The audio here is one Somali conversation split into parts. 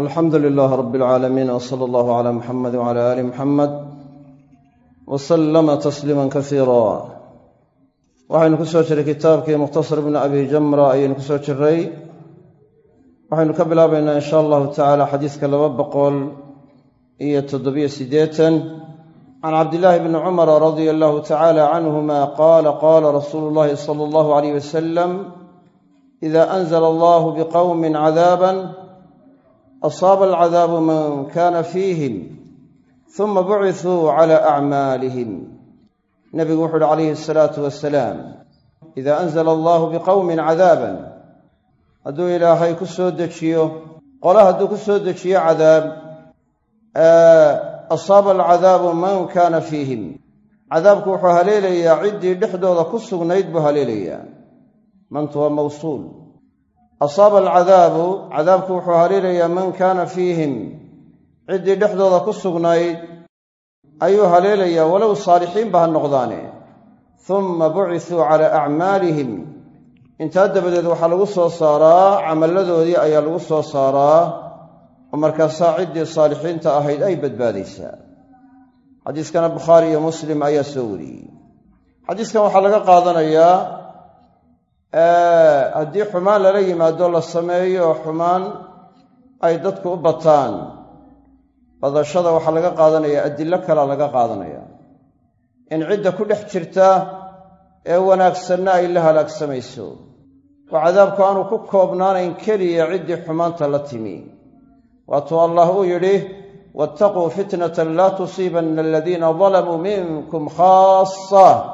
alxamdu lilaah rab اlcaalamiin wsala allahu cala muxamedi wcala aali muxamed wasalama tasliima kasiira waxaynu ku soo jiray kitaabkii mukhtasar bni abi jamra ayaynu ku soo jiray. Waxaynu ka bilaabaynaa in sha allahu tacala xadiiska laba boqol iyo toddobiyo siddeetan. Can cabdillaahi bni cumara radia allahu tacala canhuma qaala qaala rasuulu llahi sala allahu alayh wasalam ida anzla allahu biqowmin cadaaban asaaba alcadaabu man kana fiihim uma bucitsuu cala acmaalihim nebigu wuxu uhi calayhi asalaatu wasalaam ida anzala allahu biqowmin cadaaban hadduu ilaahay ku soo dejiyo qole hadduu ku soo dejiyo cadaab asaaba alcadaabu man kaana fiihim cadaabku wuxuu haleelayaa ciddii dhexdooda ku sugnayd buu haleelayaa mantu waa asaaba alcadaabu cadaabku wuxuu haleelayaa man kaana fiihim ciddii dhexdooda ku sugnayd ayuu haleelayaa walow saalixiinba ha noqdaane. Humma bucitsuu calaa acmaalihim. Intaa dabadeed waxaa lagu soo saaraa camalladoodii ayaa lagu soo saaraa oo markaasaa ciddii saalixiinta ahayd ay badbaadaysaa. Xadiiskana bukhaari iyo muslim ayaa soo wariyey. Xadiiskan waxaa laga qaadanayaa haddii xumaan lala yimaado la sameeyo xumaan ay dadku u bataan. Badashada waxaa laga qaadanayaa adillo kalea laga qaadanaya. In cidda ku dhex jirta ee wanaagsanna ay la halaagsamayso oo cadaabku aanu ku koobnaanayn keliya ciddii xumaanta la timi. Waatuu allah uu yidhi waataquu fitnatan laa tusiibanna aladiina dalamuu minkum khaasa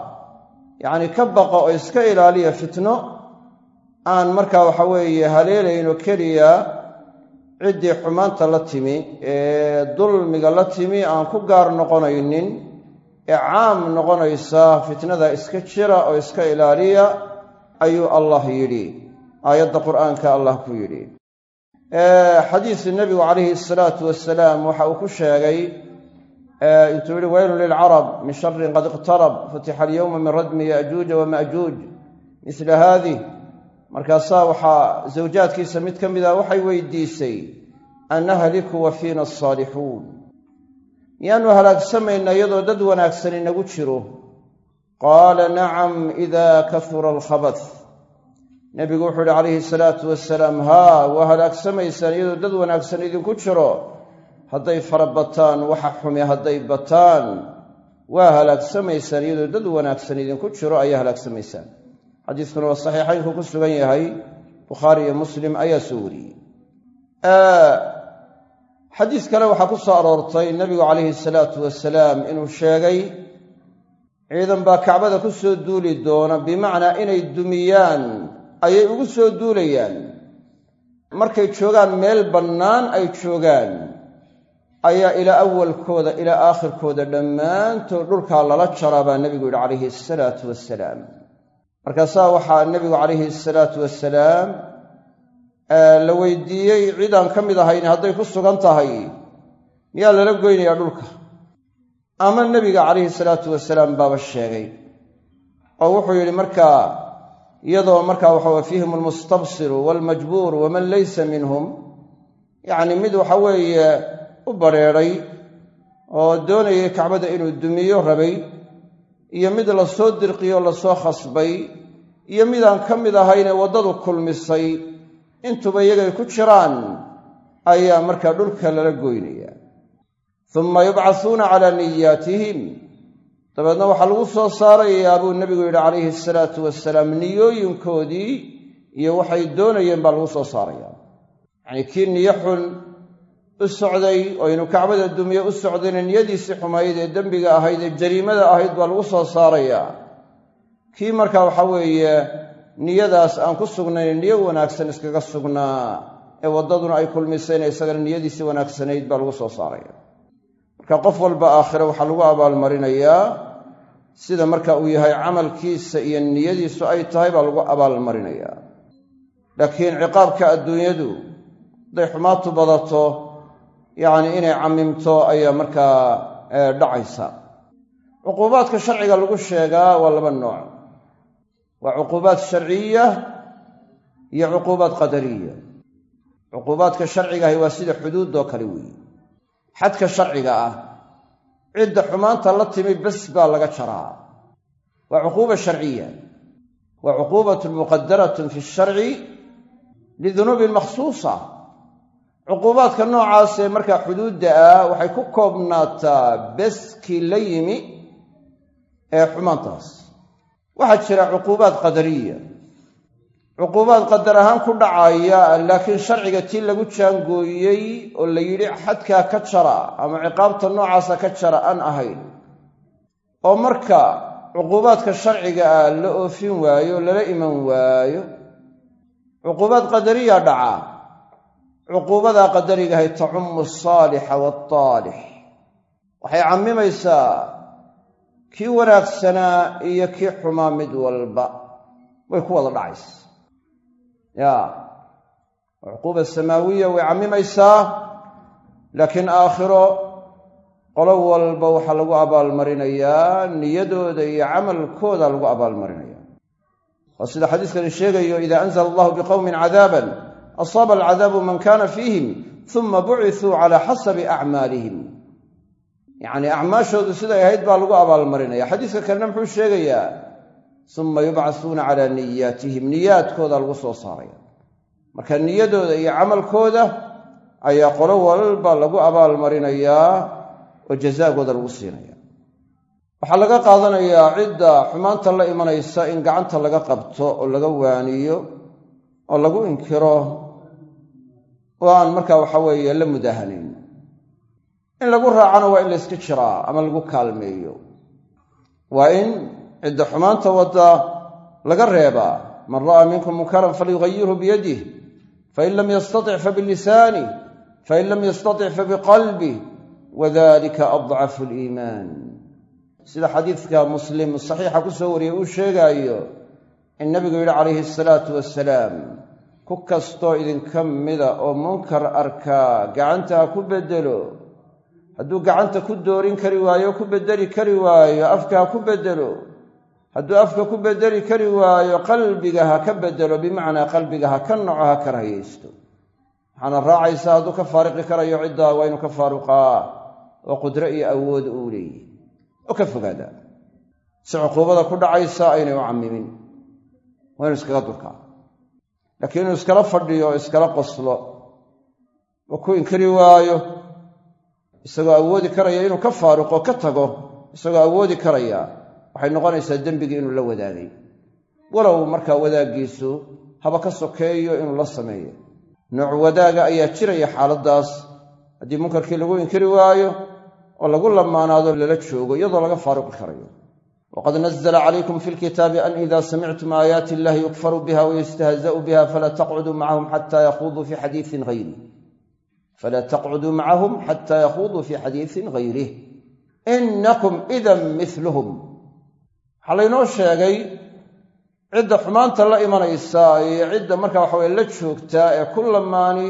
yacnii ka baqa oo iska ilaaliya fitno aan markaa waxa weeye haleelaynoo keliya ciddii xumaanta la timi ee dulmiga la timi aan ku gaar noqonaynin ee caam noqonaysa fitnada iska jira oo iska ilaaliya ayuu allah yidhi. Aayadda qur'aanka allah ku yidhi. Xadiisu nebigu calayhi asalaatu wasalaam waxa uu ku sheegay intuu yihi weylun lilcarab min sharin qad iqtarab futixa alyowma min radmi ya'juuja wama'juuj misla haadih. Markaasaa waxaa zawjaadkiisa mid ka mida waxay weydiisay an nahliku wa fiina asaalixuun miyaanu halaagsamaynaa iyadoo dad wanaagsan inagu jiro. Qaala nacam ida kahura alkhabath. Nebigu wuxuu ihi calayhi salaatu wasalaam haa waa halaagsamaysaan iyadoo dad wanaagsan idinku jiro hadday fara bataan waxa xumi hadday bataan. Waa halaagsamaysaan iyadoo dad wanaagsan idinku jiro ayaa halaagsamaysaan. Xadiiskuna waa saxiixaynku ku sugan yahay bukhaari iyo muslim ayaa soo wariyey. Xadiis kale waxaa ku soo aroortay nebigu calayhi salaatu wasalaam inuu sheegay ciidan baa kacbada ku soo duuli doona bimacnaa inay dumiyaan ayay ugu soo duulayaan. Markay joogaan meel bannaan ay joogaan ayaa ilaa awalkooda ilaa aakhirkooda dhammaantood dhulkaa lala jaraa baa nebigu yidhi calayhi asalaatu wasalaam markaasaa waxaa nebigu calayhi asalaatu wasalaam la weydiiyey cidaan ka mid ahayn hadday ku sugan tahay miyaa lala goynayaa dhulka? Ama nebiga calayhi salaatu wasalaam baaba sheegay oo wuxuu yidhi markaa iyadoo markaa waxaw fiihim almustabsiru waalmajbuuru waman laysa minhum yacni mid waxa weeye u badrheedhay oo doonayay kacbada inuu dumiyo rabay iyo mid la soo dirqiyo la soo khasbay iyo midaan ka mid ahaynee waddadu kulmisay intuba iyagay ku jiraan ayaa markaa dhulka lala goynaya. Uma yubcasuuna calaa niyaatihim. Dabeedna waxaa lagu soo saarayaa buu nebigu yidhi calayhi salaatu wasalaam niyooyinkoodii iyo waxay doonayeen baa lagu soo saaraya yacnii kii niyo xun u socday oo inuu kacbada dumiye u socdayna niyadiisii xumayd ee dembiga ahayd ee jariimada ahayd baa lagu soo saarayaa kii markaa waxa weeye niyadaas aan ku sugnayn niyo wanaagsan iskaga sugnaa ee waddaduna ay kulmisayna isagana niyadiisii wanaagsanayd baa lagu soo saaraya. Marka qof walba aakhire waxaa lagu abaalmarinayaa sida marka uu yahay camalkiisa iyo niyadiisu ay tahay baa lagu abaalmarinayaa laakiin ciqaabka adduunyadu hadday xumaatu badato yacni inay camimto ayaa markaa dhacaysa. Cuquubaadka sharciga lagu sheegaa waa laba nooc. Waa cuquubaat sharciya iyo cuquubaat qadariya. Cuquubaadka sharciga ahi waa sida xuduudoo kale weeye. Xadka sharciga ah cidda xumaanta la timi bes baa laga jaraa. Waa cuquuba sharciya. Wa cuquubatun muqadaratun fi sharci lidunuubin makhsuusa cuquubaadka noocaasee markaa xuduudda ah waxay ku koobnaataa beskii la yimi ee xumaantaas. Waxaa jira cuquubaad qadariya. Cuquubaad qadar ahaan ku dhacaya laakiin sharciga tii lagu jaangooyey oo la yidhi xadkaa ka jara ama ciqaabta noocaasa ka jara aan ahayn. Oo marka cuquubaadka sharciga ah la oofin waayo lala iman waayo cuquubaad qadariya dhaca cuquubadaa qadarigahay tacumu asaalixa waaltaalix waxay cammimaysaa kii wanaagsanaa iyo kii xumaa mid walba. Way ku wada dhacaysa. Ya. Cuquuba samaawiya way cammimaysaa laakiin aakhiro qolo walba waxaa lagu abaalmarinayaa niyadooda iyo camalkooda lagu abaalmarinaya waa sida xadiiskani sheegayo ida anzla allahu biqowmin cadaaban asaaba alcadaabu man kana fiihim uma bucitsuu cala xasabi acmaalihim yacnii acmaashoodu siday ahayd baa lagu abaalmarinaya xadiiska kalena muxuu sheegayaa uma yubcasuuna calaa niyaatihim niyaadkooda lagu soo saaraya marka niyadooda iyo camalkooda ayaa qolo walba lagu abaalmarinayaa oo jazaagooda lagu siinaya waxaa laga qaadanayaa cidda xumaanta la imanaysa in gacanta laga qabto oo laga waaniyo oo lagu inkiro oo aan markaa waxa weeye la mudahanayn. In lagu raacana waa in layska jiraa ama lagu kaalmeeyo. Waa in cidda xumaanta wadda laga reebaa man ra'aa minkum munkaran falyugayirhu biyadih fain lam yastatic fabilisaani fain lam yastatic fabiqalbih wadalika adcafu liimaan sida xadiidka muslim saxiixa ku soo wariyey uu sheegaayo in nabigu yidhi calayhi asalaatu wasalaam ku kastoo idinka mida oo munkar arkaa gacanta ha ku beddelo. Hadduu gacanta ku doorin kari waayo ku beddeli kari waayo. Afka ha ku beddelo. Hadduu afka ku beddeli kari waayo qalbiga ha ka beddelo bimacnaa qalbiga ha ka naco ha karahayaysto waxaana raacaysaa hadduu ka faariqi karayo ciddaa waa inuu ka faaruqaa. Oo qudro iyo awood uu leeyahy oo ka fogaadaa. Si cuquubada ku dhacaysa aynay u cammimin. Waa inu iskaga durkaa laakiin inuu iskala fadhiyo o iskala qoslo oo ku inkari waayo isagoo awoodi karaya inuu ka faaruqo ka tago isagoo awoodi karaya waxay noqonaysaa dembigii inuu la wadaagay. Walow markaa wadaaggiisu haba ka sokeeyo inuu la sameeyo. Nooc wadaaga ayaa jiraya xaaladdaas. Haddii munkarkii lagu inkari waayo oo lagu lamaanaado lala joogo iyadoo laga faaruqi karayo waqad nazla calaykum fi lkitaabi an ida samictum aayaati illahi yukfaru biha wayustahza'u biha falaa taqcuduu macahum xata yahuuduu fi xadiiin hayri falaa taqcuduu macahum xata yakhuuduu fi xadiisin hayrih inakum idan miluhum waxaa laynoo sheegay cidda xumaanta la imanaysa iyo cidda marka waxaweye la joogtaa ee ku lamaani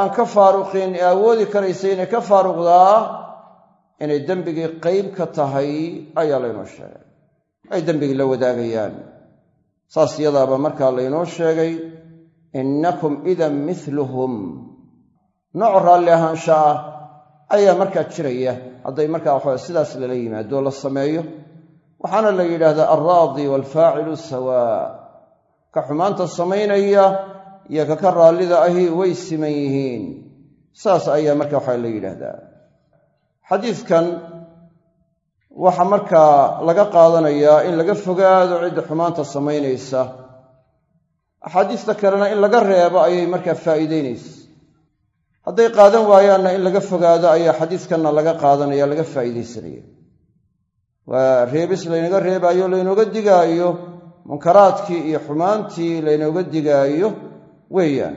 aan ka faaruqin ee awoodi karaysa inay ka faaruqdaa inay dembigii qeyb ka tahay ayaa laynoo sheegay. Ay dembigii la wadaagayaan. Saas yadaaba markaa laynoo sheegay innakum idan miluhum nooc raalli ahaansha ah ayaa markaa jiraya. Hadday markaa waxawe sidaas lala yimaado la sameeyo waxaana la yidhaahdaa alraadi waalfaacilu sawaa. Ka xumaanta samaynaya iyo kaka raallida ahi way siman yihiin. Saas ayaa marka waxaa la yidhaahdaa xadiidkan waxaa markaa laga qaadanayaa in laga fogaado cidda xumaanta samaynaysa. Axaadiista kalena in laga reebo ayay markaa faa'iideynaysa hadday qaadan waayaanna in laga fogaado ayaa xadiiskanna laga qaadanaya laga faa'iidaysanaya. Waa reebis laynaga reebaayo laynooga digaayo munkaraadkii iyo xumaantii laynooga digaayo weeyaan.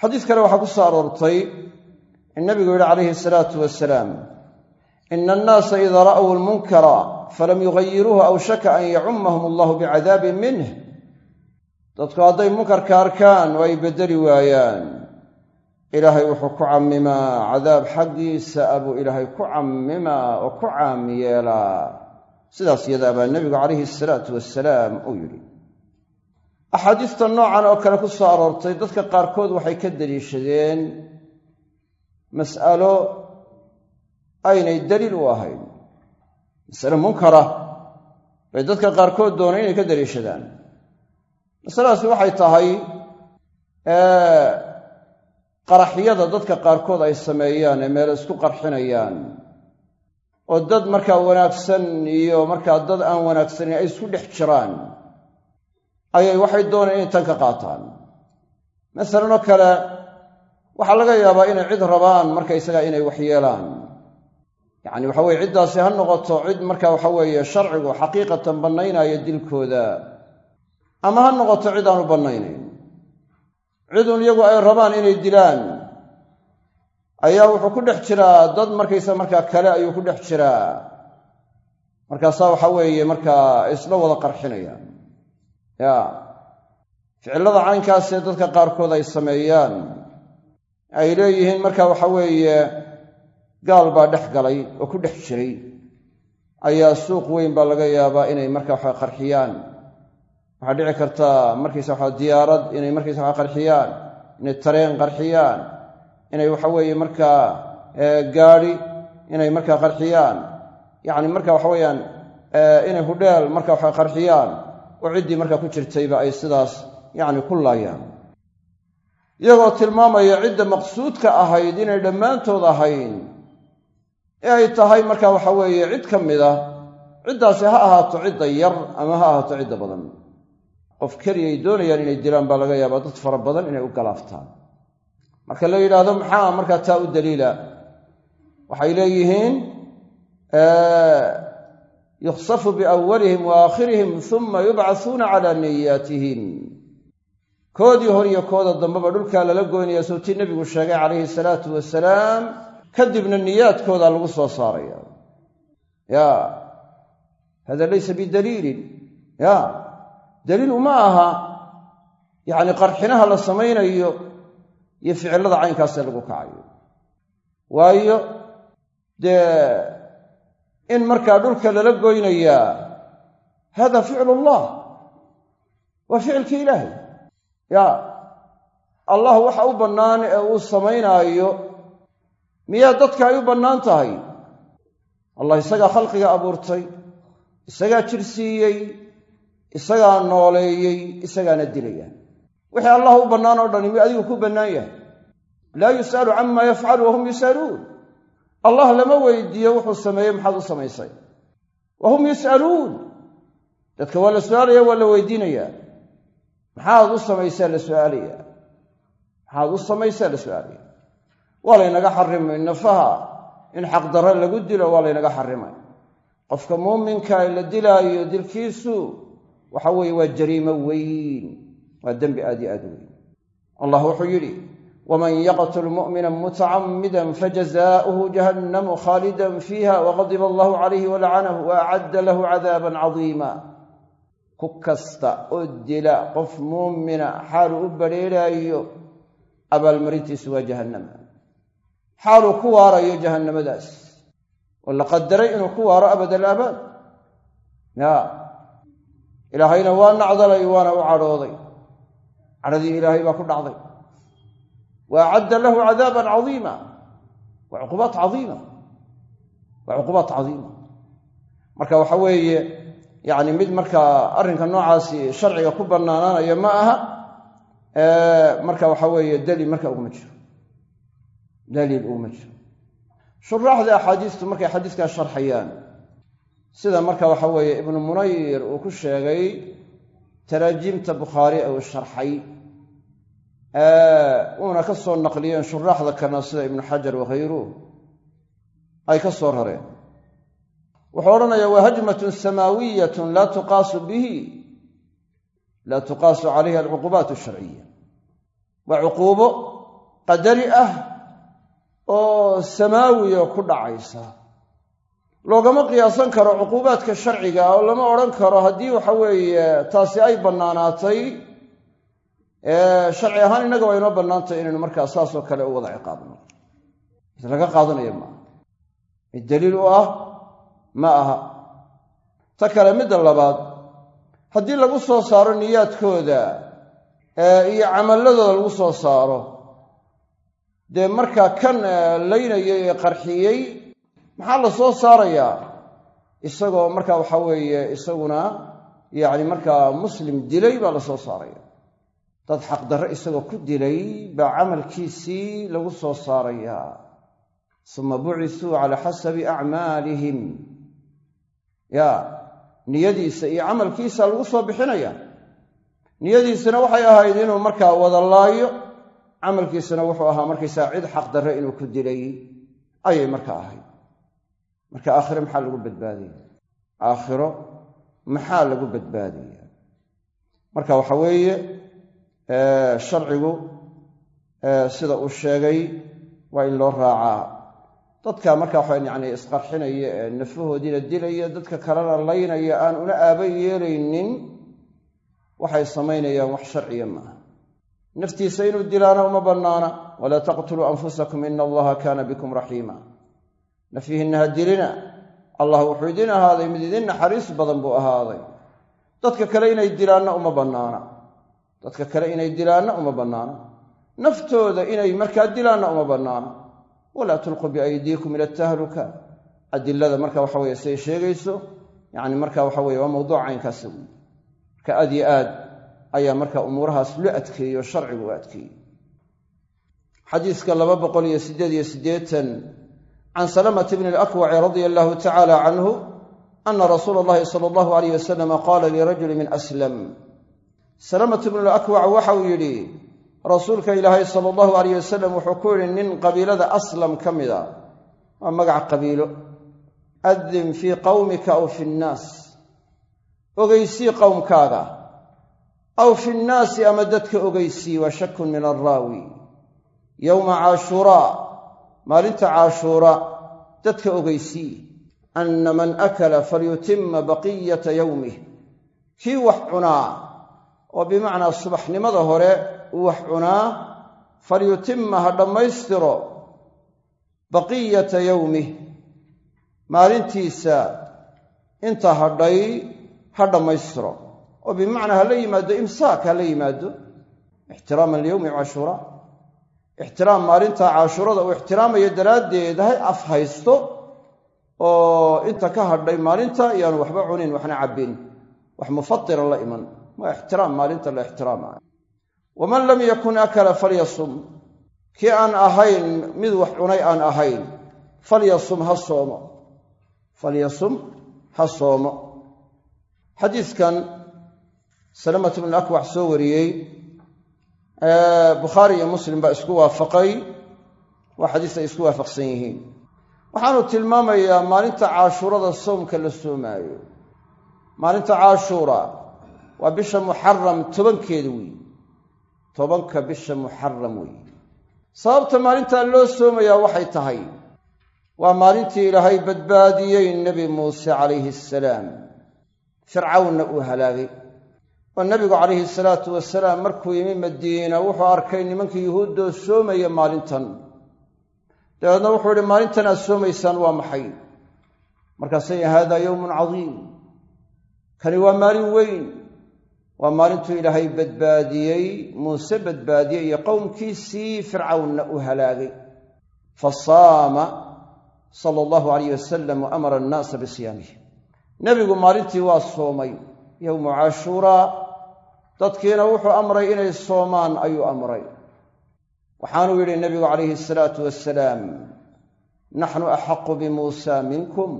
Xadiis kale waxaa ku soo aroortay in nabigu yidhi calayhi salaatu wasalaam ina annaasa idaa ra'w lmunkara falam yugayiruuhu awshaka an yacumahum allahu bicadaabin minh dadku hadday munkarka arkaan oo ay beddeli waayaan. Ilaahay wuxuu ku cammimaa cadaab xaggiisa abuu ilaahay ku cammimaa oo ku caam yeelaa. Sidaas yadaa baa nebigu calayhi salaatu wasalaam uu yidhi. Axaadiista noocan oo kale ku soo aroortay dadka qaarkood waxay ka daliishadeen mas'alo aynay daliil u ahayn. Masale munkara bay dadka qaarkood dooneen inay ka daliishadaan. Masaladaasi waxay tahay qaraxyada dadka qaarkood ay sameeyaan ee meel isku qarxinayaan. Oo dad markaa wanaagsan iyo markaa dad aan wanaagsanin ay isku dhex jiraan ayay waxay dooneen inay tan ka qaataan. Masalan oo kale waxaa laga yaabaa inay cid rabaan markaysagaa inay waxyeelaan yacni waxa weye ciddaasi ha noqoto cid marka waxa weeye sharcigu xaqiiqatan bannaynaya dilkooda. Ama ha noqoto cid aanu bannaynayn. Cidun iyagu ay rabaan inay dilaan. Ayaa wuxuu ku dhex jiraa dad markaysa markaa kale ayuu ku dhex jiraa. Markaasaa waxa weeye markaa isla wada qarxinayaan ya ficillada caynkaasee dadka qaarkood ay sameeyaan ay leeyihiin marka waxa weeye gaal baa dhex galay oo ku dhex jiray. Ayaa suuq weyn baa laga yaabaa inay marka waxa qarxiyaan. Waxaa dhici karta markaysa waxa diyaarad inay markaysa waxa qarxiyaan inay tareen qarxiyaan inay waxa weeye markaa gaadhi inay markaa qarxiyaan. Yacni marka waxa weeyaan inay hudheel marka waxa qarxiyaan oo ciddii markaa ku jirtayba ay sidaas yacni ku laayaan. Iyagoo tilmaamaya cidda maqsuudka ahayd inay dhammaantood ahayn ee ay tahay marka waxa weeye cid ka mid ciddaasi ha ahaato cidda yar ama ha ahaato cidda badan. Qof keliyay doonayaan inay dilaan baa laga yaabaa dad fara badan inay u galaaftaan. Marka la yidhaahdo maxaa markaa taa u daliila? Waxay leeyihiin yukhsafu biawalihim wa aakhirihim uma yubcasuuna calaa niyaatihim koodii hor iyo kooda dambeba dhulkaa lala goynaya sowtii nebigu sheegay calayhi salaatu wasalaam kadibna niyaadkooda lagu soo saaraya. Ya hada laysa bidaliilin. Ya daliil uma aha yacni qarxinaha la samaynayo iyo ficillada caynkaasee lagu kacayo. Waayo dee in markaa dhulka lala goynayaa hada ficlu llah waa ficilkii ilaahay. Ya allah waxa u bannaan ee uu samaynaayo miyaa dadka ay u bannaan tahay? Allah isagaa khalqiga abuurtay isagaa jir siiyey isagaa nooleeyey isagaana dilaya wixii allah u bannaan oo dhani miyuu adigu ku bannaan yahay? Laa yus'alu cama yafcalu wahum yus'aluun. Allah lama weydiiyo wuxuu sameeyey maxaad u samaysay? Wa hum yus'aluun. Dadka waa la su'aalaya waa la weydiinayaa. Maxaad u samaysaa la su'aalaya maxaad u samaysaa la su'aalaya waa laynaga xarimay nafaha. In xaqdarre lagu dilo waa laynaga xarimay qofka muuminka la dilaayo dilkiisu waxa weeye waa jariimo weyn waa dembi aad iyo aad weyn. Allah wuxuu yidhi waman yaqtul mu'mina mutacamida fajazaؤuhu jahannamu khaalidan fiiha waqadiba allahu calayhi walacanahu waacadda lahu cadaaban cadiima. Ku kasta oo dila qof muumina xaalu u badrheeraayo abaalmarintiisu waa jahannama xaaluu ku waarayo jahannamadaas. Oo la qadaray inuu ku waaro abad alaabaad ya. Ilaahayna waa nacdalay waana u cadhooday. Cadhadii ilaahay baa ku dhacday. Wa acadda lahu cadaaban cadiima. Waa cuqubaat cadiima. Waa cuqubaat cadiima. Marka waxa weeye yacni mid markaa arrinka noocaasi sharciga ku bannaanaanaya ma aha marka waxa weeye daliil marka uguma jiro daliil uguma jiro shuraaxda axaadiistu markay xadiiskaa sharxayaan sida marka waxa weeye ibnu munayir uu ku sheegay taraajiimta bukhaari uu sharxay uuna ka soo naqliyeen shuraaxda kalena sida ibnu xajar wakhayruh ay ka soo rareen wuxuu odhanayaa waa hajmatun samaawiyatun laa tuqaasu bihi laa tuqaasu calayha alcuqubaat asharciya waa cuquubo qadari ah oo samaawiya ku dhacaysa. Loogama qiyaasan karo cuquubaadka sharciga oo lama odhan karo haddii waxa weeye taasi ay bannaanaatay sharci ahaan innaga waa inoo bannaantay inaynu markaa saasoo kale u wada ciqaabno. Mid laga qaadanaya maaha mid daliil u ah ma aha. Ta kale midda labaad haddii lagu soo saaro niyaadkooda iyo camalladooda lagu soo saaro dee markaa kan laynayay ee qarxiyey maxaa la soo saarayaa? Isagoo markaa waxa weeye isaguna yacni markaa muslim dilay baa la soo saaraya. Dad xaqdarre isagoo ku dilay baa camalkiisii lagu soo saarayaa suma bucisuu calaa xasabi acmaalihim. Ya niyadiisa iyo camalkiisa lagu soo bixinaya. Niyadiisana waxay ahayd inuu markaa wada laayo camalkiisana wuxuu ahaa markaysaa cid xaqdarre inuu ku dilay ayay markaa ahayd marka aakhire maxaa lagu badbaadaya? Aakhiro maxaa lagu badbaadaya? Marka waxa weeye sharcigu sida uu sheegay waa in loo raacaa. Dadka marka waxa yani isqarxinaya ee nafahoodiina dilaya dadka kalena laynaya aan una aaba yeelaynin waxay samaynayaan wax sharciya maaha naftiisa inuu dilaana uma bannaana. Walaa taqtuluu anfusakum ina allaha kaana bikum raxiima. Nafyihinna ha dilina. Allah wuxuu idin ahaaday mid idin naxariis badan buu ahaaday. Dadka kale inay dilaanna uma bannaana. Dadka kale inay dilaanna uma bannaana. Naftooda inay markaa dilaanna uma bannaana. Walaa tulquu biaydiikum ila tahluka. Adilada marka waxa weye siday sheegayso yani marka waxa weye waa mawduuc caynkaasa wey marka aad yo aad ayaa marka umuurahaas loo adkeeyey oo sharcigu u adkeeyey xadiiska laba boqol iyo siddeed iyo siddeetan can salamata bni alakwaci radia allahu tacala canhu ana rasuula allahi sala allahu alayh wasalama qaala lirajuli min aslam. Salamatu bnu lakwac waxa uu yidhi rasuulka ilaahay sala allahu alayh wasalam wuxuu ku yidhi nin qabiilada aslam ka mida waa magac qabiilo. Adin fii qawmika aw fi nnaas. Ogeysii qowmkaaga aw fi nnaasi ama dadka ogeysii waa shakun min alraawi yowma caashuuraa maalinta caashuura dadka ogeysii anna man akala falyutima baqiyata yowmih kii wax cunaa oo bimacnaa subaxnimada hore uu wax cunaa falyutima ha dhammaystiro baqiyata yowmih maalintiisa inta hadhay ha dhammaystiro oo bimacnaa ha la yimaado imsaak ha la yimaado. Ixtiraaman liyowmi cashuura ixtiraam maalinta cashuurada uu ixtiraamayo daraaddeed ha af haysto oo inta ka hadhay maalinta iyaanu waxba cunin waxna cabbin. Wax mufatira la iman. Waa ixtiraam maalinta la ixtiraamaayo waman lam yakun akala falyasum. Kii aan ahayn mid wax cunay aan ahayn falyasum ha ha soomo. Xadiidkan salamatu bnu akwax soo wariyey. Bukhaari iyo muslim baa isku waafaqay. Waa xadiis ay isku waafaqsan yihiin. Waxaanu tilmaamayaa maalinta caashuurada soomka la soomaayo. Maalinta caashuura waa bisha muxaram tobankeeda weeye tobanka bisha muxaram weeye sababta maalintaa loo soomayaa waxay tahay. Waa maalintii ilaahay badbaadiyey nebi muuse calayhi asalaam fircawnna uu halaagay oo nebigu calayhi salaatu wasalaam markuu yimi madiina wuxuu arkay nimankii yuhuuddoo soomaya maalintan. Dabeedna wuxuu ihi maalintan aad soomaysaan waa maxay? Markaasay haadaa yowmun cadiim. Kani waa maalin weyn. Waa maalintuu ilaahay badbaadiyey muuse badbaadiyey iyo qowmkiisii fircawnna uu halaagay. Fa saama sala allahu alayh wasalam wa amara annaasa bisiyaamihi nebigu maalintii waa soomay yowmu cashuuraa dadkiina wuxuu amray inay soomaan ayuu amray. Waxaanuu yidhi nebigu calayhi asalaatu wasalaam naxnu axaqu bimuusa minkum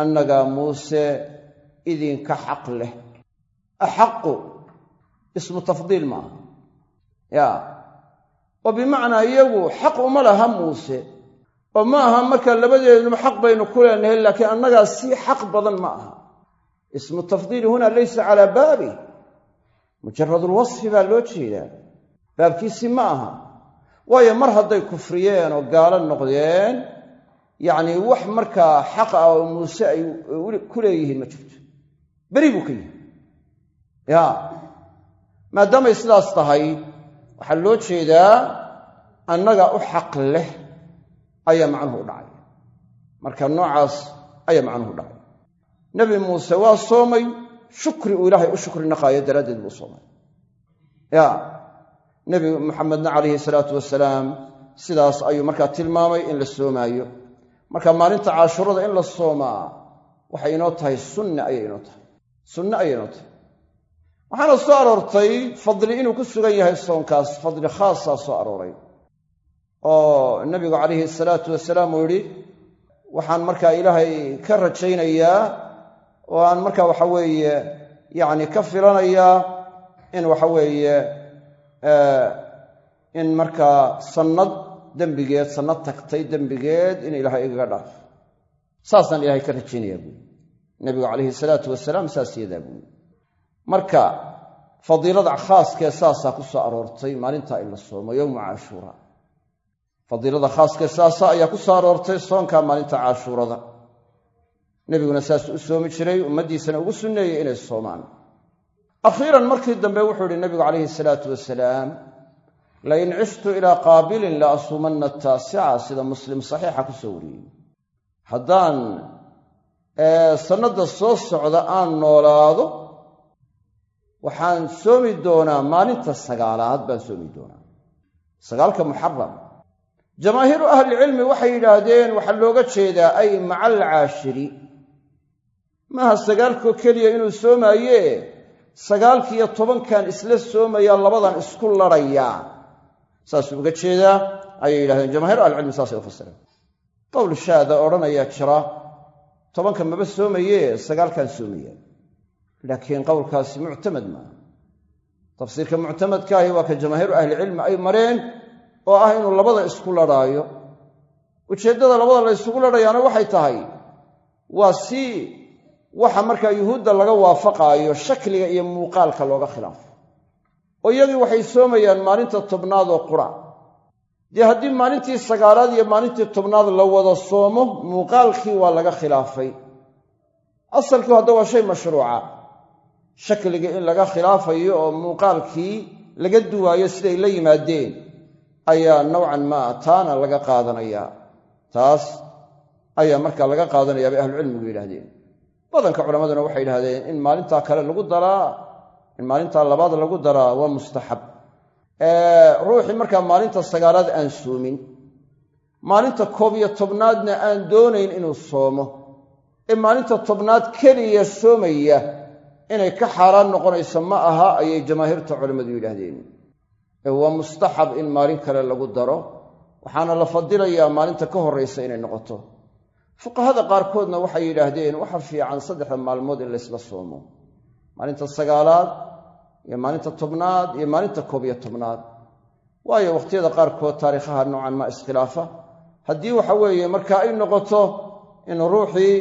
annagaa muuse idinka xaq leh. Axaqu ismu tafdiil maaha. Ya oo bimacnaa iyagu xaq uma laha muuse oo ma aha marka labadeeduma xaq baynu ku leenahay laakiin annagaa sii xaq badan ma aha. Ismu tafdiili huna laysa calaa baabi mujaradulwasfi baa loo jeedaa. Baabkiisii ma aha. Waayo mar hadday kufriyeen oo gaalo noqdeen yacnii wax markaa xaq ah oo muuse ay ku leeyihiin ma jirto. Beri buu ka yihi ya. Maadaamay sidaas tahay waxaa loo jeedaa annaga u xaq leh ayaa macnuhu u dhacay. Marka noocaas ayaa macnuhu dhacay. Nebi muuse waa soomay shukri uu ilaahay u shukri naqaayo daraaddeed buu soomay ya nebi maxamedna calayhi salaatu wasalaam sidaas ayuu markaa tilmaamay in la soomaayo. Marka maalinta caashurada in la soomaa waxay inoo tahay sunne ayay inoo tahay. Sunne ayay inoo tahay. Waxaana soo aroortay fadli inuu ku sugan yahay soonkaas fadli khaasaa soo arooray. Oo nabigu calayhi salaatu wasalaam uu yidhi waxaan markaa ilaahay ka rajaynayaa oo aan markaa waxa weeye yacni ka filanayaa in waxa weeye in markaa sannad dembigeed sannad tagtay dembigeed in ilaahay igaga dhaaf. Saasaan ilaahay ka rajaynayaa buui nebigu calayhi salaatu wasalaam saas yadaa buui marka fadiilada khaaskee saasaa ku soo aroortay maalintaa in la soomo yowma caashuura. Fadiilada khaaskee saasa ayaa ku soo aroortay soonkaa maalinta caashuurada nebiguna saasuu u soomi jiray ummaddiisana ugu sunneeyey inay soomaan. Akhiiran markii dambe wuxuu yihi nabigu calayhi salaatu wasalaam lain cishtu ilaa qaabilin la asuumanna taasica sida muslim saxiixa ku soo wariyey. Haddaan sannadda soo socda aan noolaado waxaan soomi doonaa maalinta sagaalaad baan soomi doonaa. Sagaalka muxaram jamaahiiru ahlicilmi waxay yidhaahdeen waxaa looga jeedaa ay maca alcaashiri maaha sagaalkoo keliya inuu soomaaye? Sagaalkiiyo tobankan isla soomayaa labadan isku ladhayaa saasuu uga jeedaa ayay yidhahdeen jamaahiru ahlicilmi saasay u fasireen. Qowl shaada odhanayaa jira tobanka maba soomaye sagaalkan soomaya laakiin qowlkaasi muctamad maaha tafsiirka muctamadkaahi waa ka jamaahiiru ahlicilmi ay mareen oo ah inuu labada isku ladhaayo ujeeddada labada la ysugu ladhayaana waxay tahay waa si waxa markaa yuhuudda laga waafaqaayo shakliga iyo muuqaalka looga khilaafo. Oo iyagii waxay soomayaan maalinta tobnaad oo qura. Dee haddii maalintii sagaalaad iyo maalintii tobnaad la wada soomo muuqaalkii waa laga khilaafay. Asalkii hadda waa shay mashruuca. Shakligii in laga khilaafayo oo muuqaalkii laga duwaayo siday la yimaadeen ayaa nowcan maa taana laga qaadanayaa taas ayaa markaa laga qaadanayaa bay ahlucilmigu yidhahdeen badanka culammaduna waxay yidhahdeen in maalintaa kale lagu daraa in maalintaa labaad lagu daraa waa mustaxab. Ruuxii markaa maalinta sagaalaad aan soomin maalinta koob iyo tobnaadna aan doonayn inuu soomo ee maalinta tobnaad keliya soomaya inay ka xaaraan noqonayso ma aha ayay jamaahiirta culammadu yidhaahdeen. Ee waa mustaxab in maalin kale lagu daro waxaana la fadilayaa maalinta ka horraysa inay noqoto fuqahada qaarkoodna waxay yidhaahdeen waxa fiican saddexda maalmood in laysla soomo. Maalinta sagaalaad iyo maalinta tobnaad iyo maalinta koob iyo tobnaad. Waayo wakhtiyada qaarkood taariikhaha noocan maa iskhilaafa haddii waxa weeye marka ay noqoto in ruuxii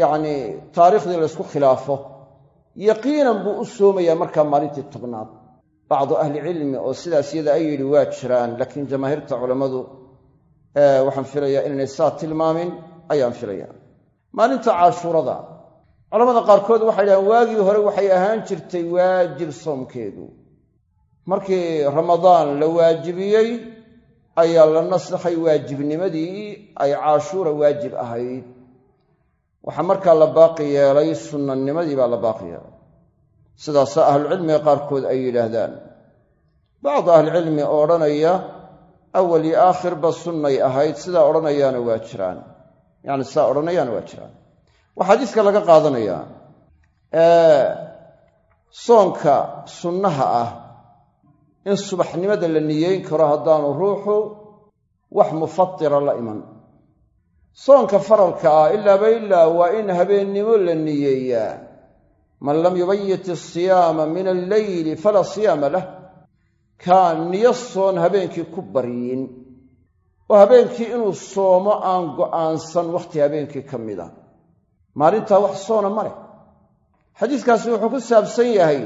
yacni taariikhdii laysku khilaafo yaqiinan buu u soomayaa markaa maalintii tobnaad. Bacdu ahlicilmi oo sidaas yada ay yidhi waa jiraan laakiin jamaahiirta culammadu waxaan filayaa inaynay saa tilmaamin ayaan filaya maalinta caashuurada culamada qaarkood waxay dhahaan waagii hore waxay ahaan jirtay waajib soomkeedu. Markii ramadaan la waajibiyey ayaa la nasakhay waajibnimadii ay caashuura waajib ahayd. Waxaa markaa la baaqi yeelay sunnanimadii baa la baaqi yeelay. Sidaasaa ahlucilmiga qaarkood ay yidhaahdaan. Bacdu ahlicilmi oo awal iyo aakhirba sunnay ahayd sidaa odhanayaana waa jiraan. Yacni sidaa odhanayaana waa jiraan. Waxaa xadiiska laga qaadanayaa soonka sunnaha ah in subaxnimada la niyeyn karo haddaanu ruuxu wax mufatira la iman. Soonka faralka ah ilaaba ilaa waa in habeennimo la niyeeyaa. Man lam yubayit asiyaama min alleyli falaa siyaama lah kaan niyo soon habeenkii ku baryin oo habeenkii inuu soomo aan go'aansan wakhti habeenkii ka mid a maalintaa wax soona ma leh. Xadiiskaasi wuxuu ku saabsan yahay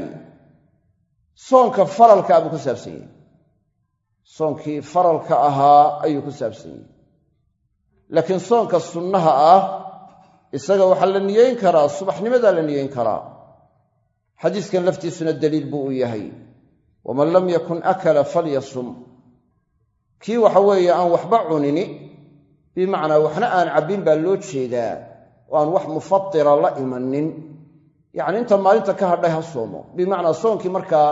soonka faralkaa buu ku saabsan yahay. Soonkii faralka ahaa ayuu ku saabsan yahay. Laakiin soonka sunnaha ah isaga waxaa la niyeyn karaa subaxnimadaa la niyeyn karaa. Xadiiskan laftiisuna daliil buu u yahay waman lam yakun akala falyasum. Kii waxa weeye aan waxba cunini bimacnaa waxna aan cabbin baa loo jeedaa oo aan wax mufatira la imanin yacni inta maalinta ka hadhay ha soomo. Bimacnaa soonkii markaa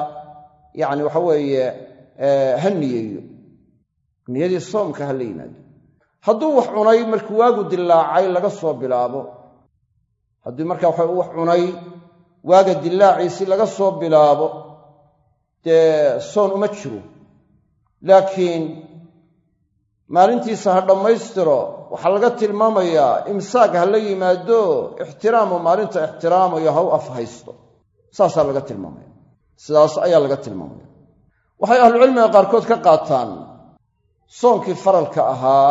yacni waxa weeye ha niyeeyo. Niyadii soomka ha la yimaado. Hadduu wax cunay markii waagu dilaacay laga soo bilaabo. Haddii markaa wax cunay waaga dilaaciisi laga soo bilaabo dee soon uma jiro. Laakiin maalintiisa ha dhammaystiro waxaa laga tilmaamayaa imsaak ha la yimaado ixtiraamu maalinta ixtiraamayo ha u afhaysto. Saasaa laga tilmaamaya. Sidaas ayaa laga tilmaamaya. Waxay ahlucilmiga qaarkood ka qaataan soonkii faralka ahaa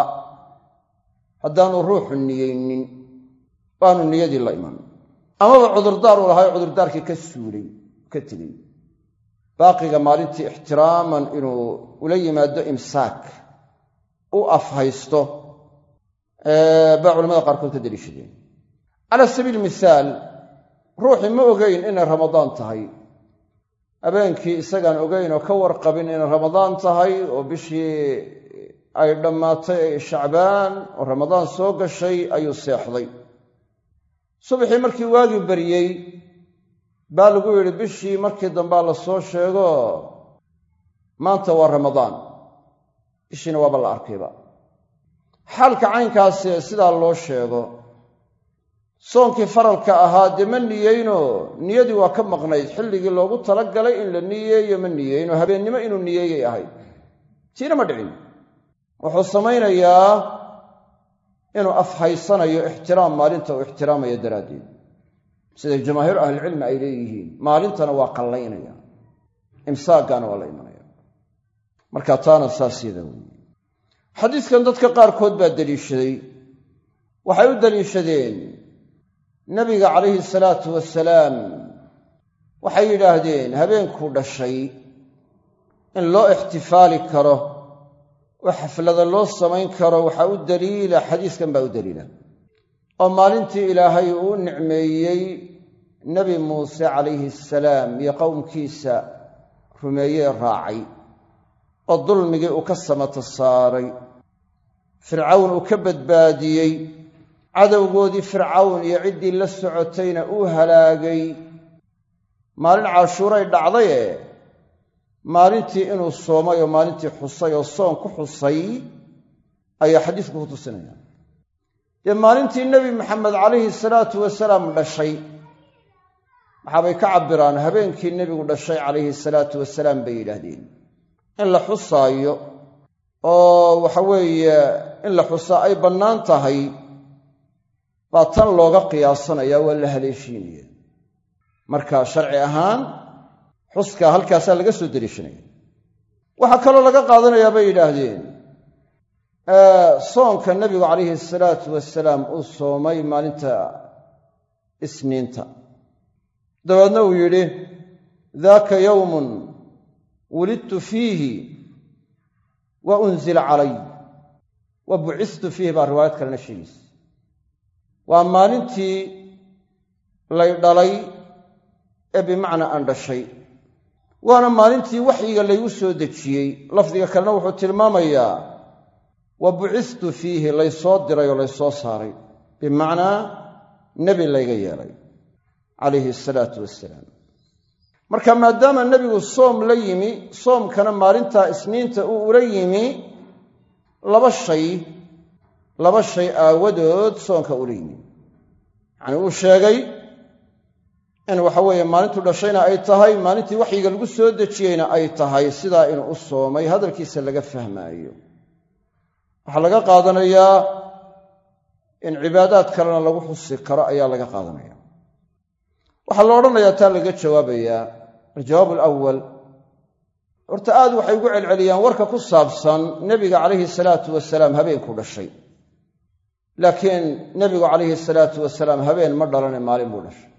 haddaanu ruuxu niyeynin baanu niyadii la iman. Amaba cudurdaar uu lahay cudurdaarkii ka suulay ka tegey baaqiga maalintii ixtiraaman inuu ula yimaado imsaak u afhaysto baa culamada qaarkood ka daliishadeen cala sabiili mihaal ruuxii ma ogeyn inay ramadaan tahay. Habeenkii isagaan ogeyn oo ka warqabin inay ramadaan tahay oo bishii ay dhammaatay shacbaan oo ramadaan soo gashay ayuu seexday. Subaxii markii waagii baryey baa lagu yidhi bishii markii dambaa la soo sheego maanta waa ramadaan. Bishiina waaba la arkayba. Xaalka caynkaasi sidaa loo sheego soonkii faralka ahaa dee ma niyeyno? Niyadii waa ka maqnayd. Xilligii loogu talagalay in la niyeeyo ma niyeyno. Habeennimo inuu niyeeyay ahayd tiina ma dhicin. Wuxuu samaynayaa inuu afhaysanayo ixtiraam maalinta uu ixtiraamayo daraaddeed siday jamaahiiru ahlicilmi ay leeyihiin maalintana waa qallaynaya. Imsaagaana waa la imanaya. Marka taana saas yada weeye. Xadiiskan dadka qaarkood baa deliishaday. Waxay u deliishadeen nabiga calayhi salaatu wasalaam waxay yidhaahdeen habeenkuu dhashay in loo ixtifaali karo oo xaflada loo samayn karo waxaa u daliila. Xadiiskan baa u daliila oo maalintii ilaahay uu nicmeeyey nebi muuse calayhi asalaam iyo qowmkiisa rumeeyee raacay oo dulmigii uu ka samata saaray. Fircawn uu ka badbaadiyey cadowgoodii fircawn iyo ciddii la socotayna uu halaagay. Maalin cashuuray dhacdaye maalintii inuu soomay oo maalintii xusay oo soon ku xusay ayaa xadiisku ku tusinaya dee maalintii nebi maxamed calayhi salaatu wasalaam dhashay. Waxaabay ka cabbiraan habeenkii nebigu dhashay calayhi salaatu wasalaam bay yidhaahdeen. In la xusaayo oo waxa weeye in la xusaa ay bannaan tahay baa tan looga qiyaasanaya waa la haleeshiinaya marka sharci ahaan xuska halkaasaa laga soo deliishanaya waxaa kaloo laga qaadanayaa bay yidhaahdeen soonka nebigu calayhi salaatu wasalaam uu soomay maalinta isniinta. Dabeedna uu yidhi daaka yowmun wulidtu fiihi wa unzila calay wa bucistu fiihi baa riwaayad kalena sheegaysa waa maalintii lay dhalay ee bimacnaa aan dhashay waana maalintii waxyiga laygu soo dejiyey. Lafdiga kalena wuxuu tilmaamayaa wa bucistu fiihi laysoo diray oo laysoo saaray. Bimacnaa nebi layga yeelay calayhi asalaatu wassalaam. Marka maadaama nebigu soom la yimi soomkana maalintaa isniinta uu ula yimi laba shay laba shay aawadood soonka ula yimi. Yacanii uu sheegay in waxa weeye maalintu dhashayna ay tahay maalintii waxyiga lagu soo dejiyeyna ay tahay sidaa inuu u soomay hadalkiisa laga fahmaayo waxaa laga qaadanayaa in cibaadaad kalena lagu xusi karo ayaa laga qaadanaya. Waxaa la odhanayaa taa laga jawaabayaa. Aljawaab alawal horta aad waxay ugu celceliyaan warka ku saabsan nebiga calayhi salaatu wasalaam habeenkuu dhashay. Laakiin nebigu calayhi salaatu wasalaam habeen ma dhalane maalin buu dhashay.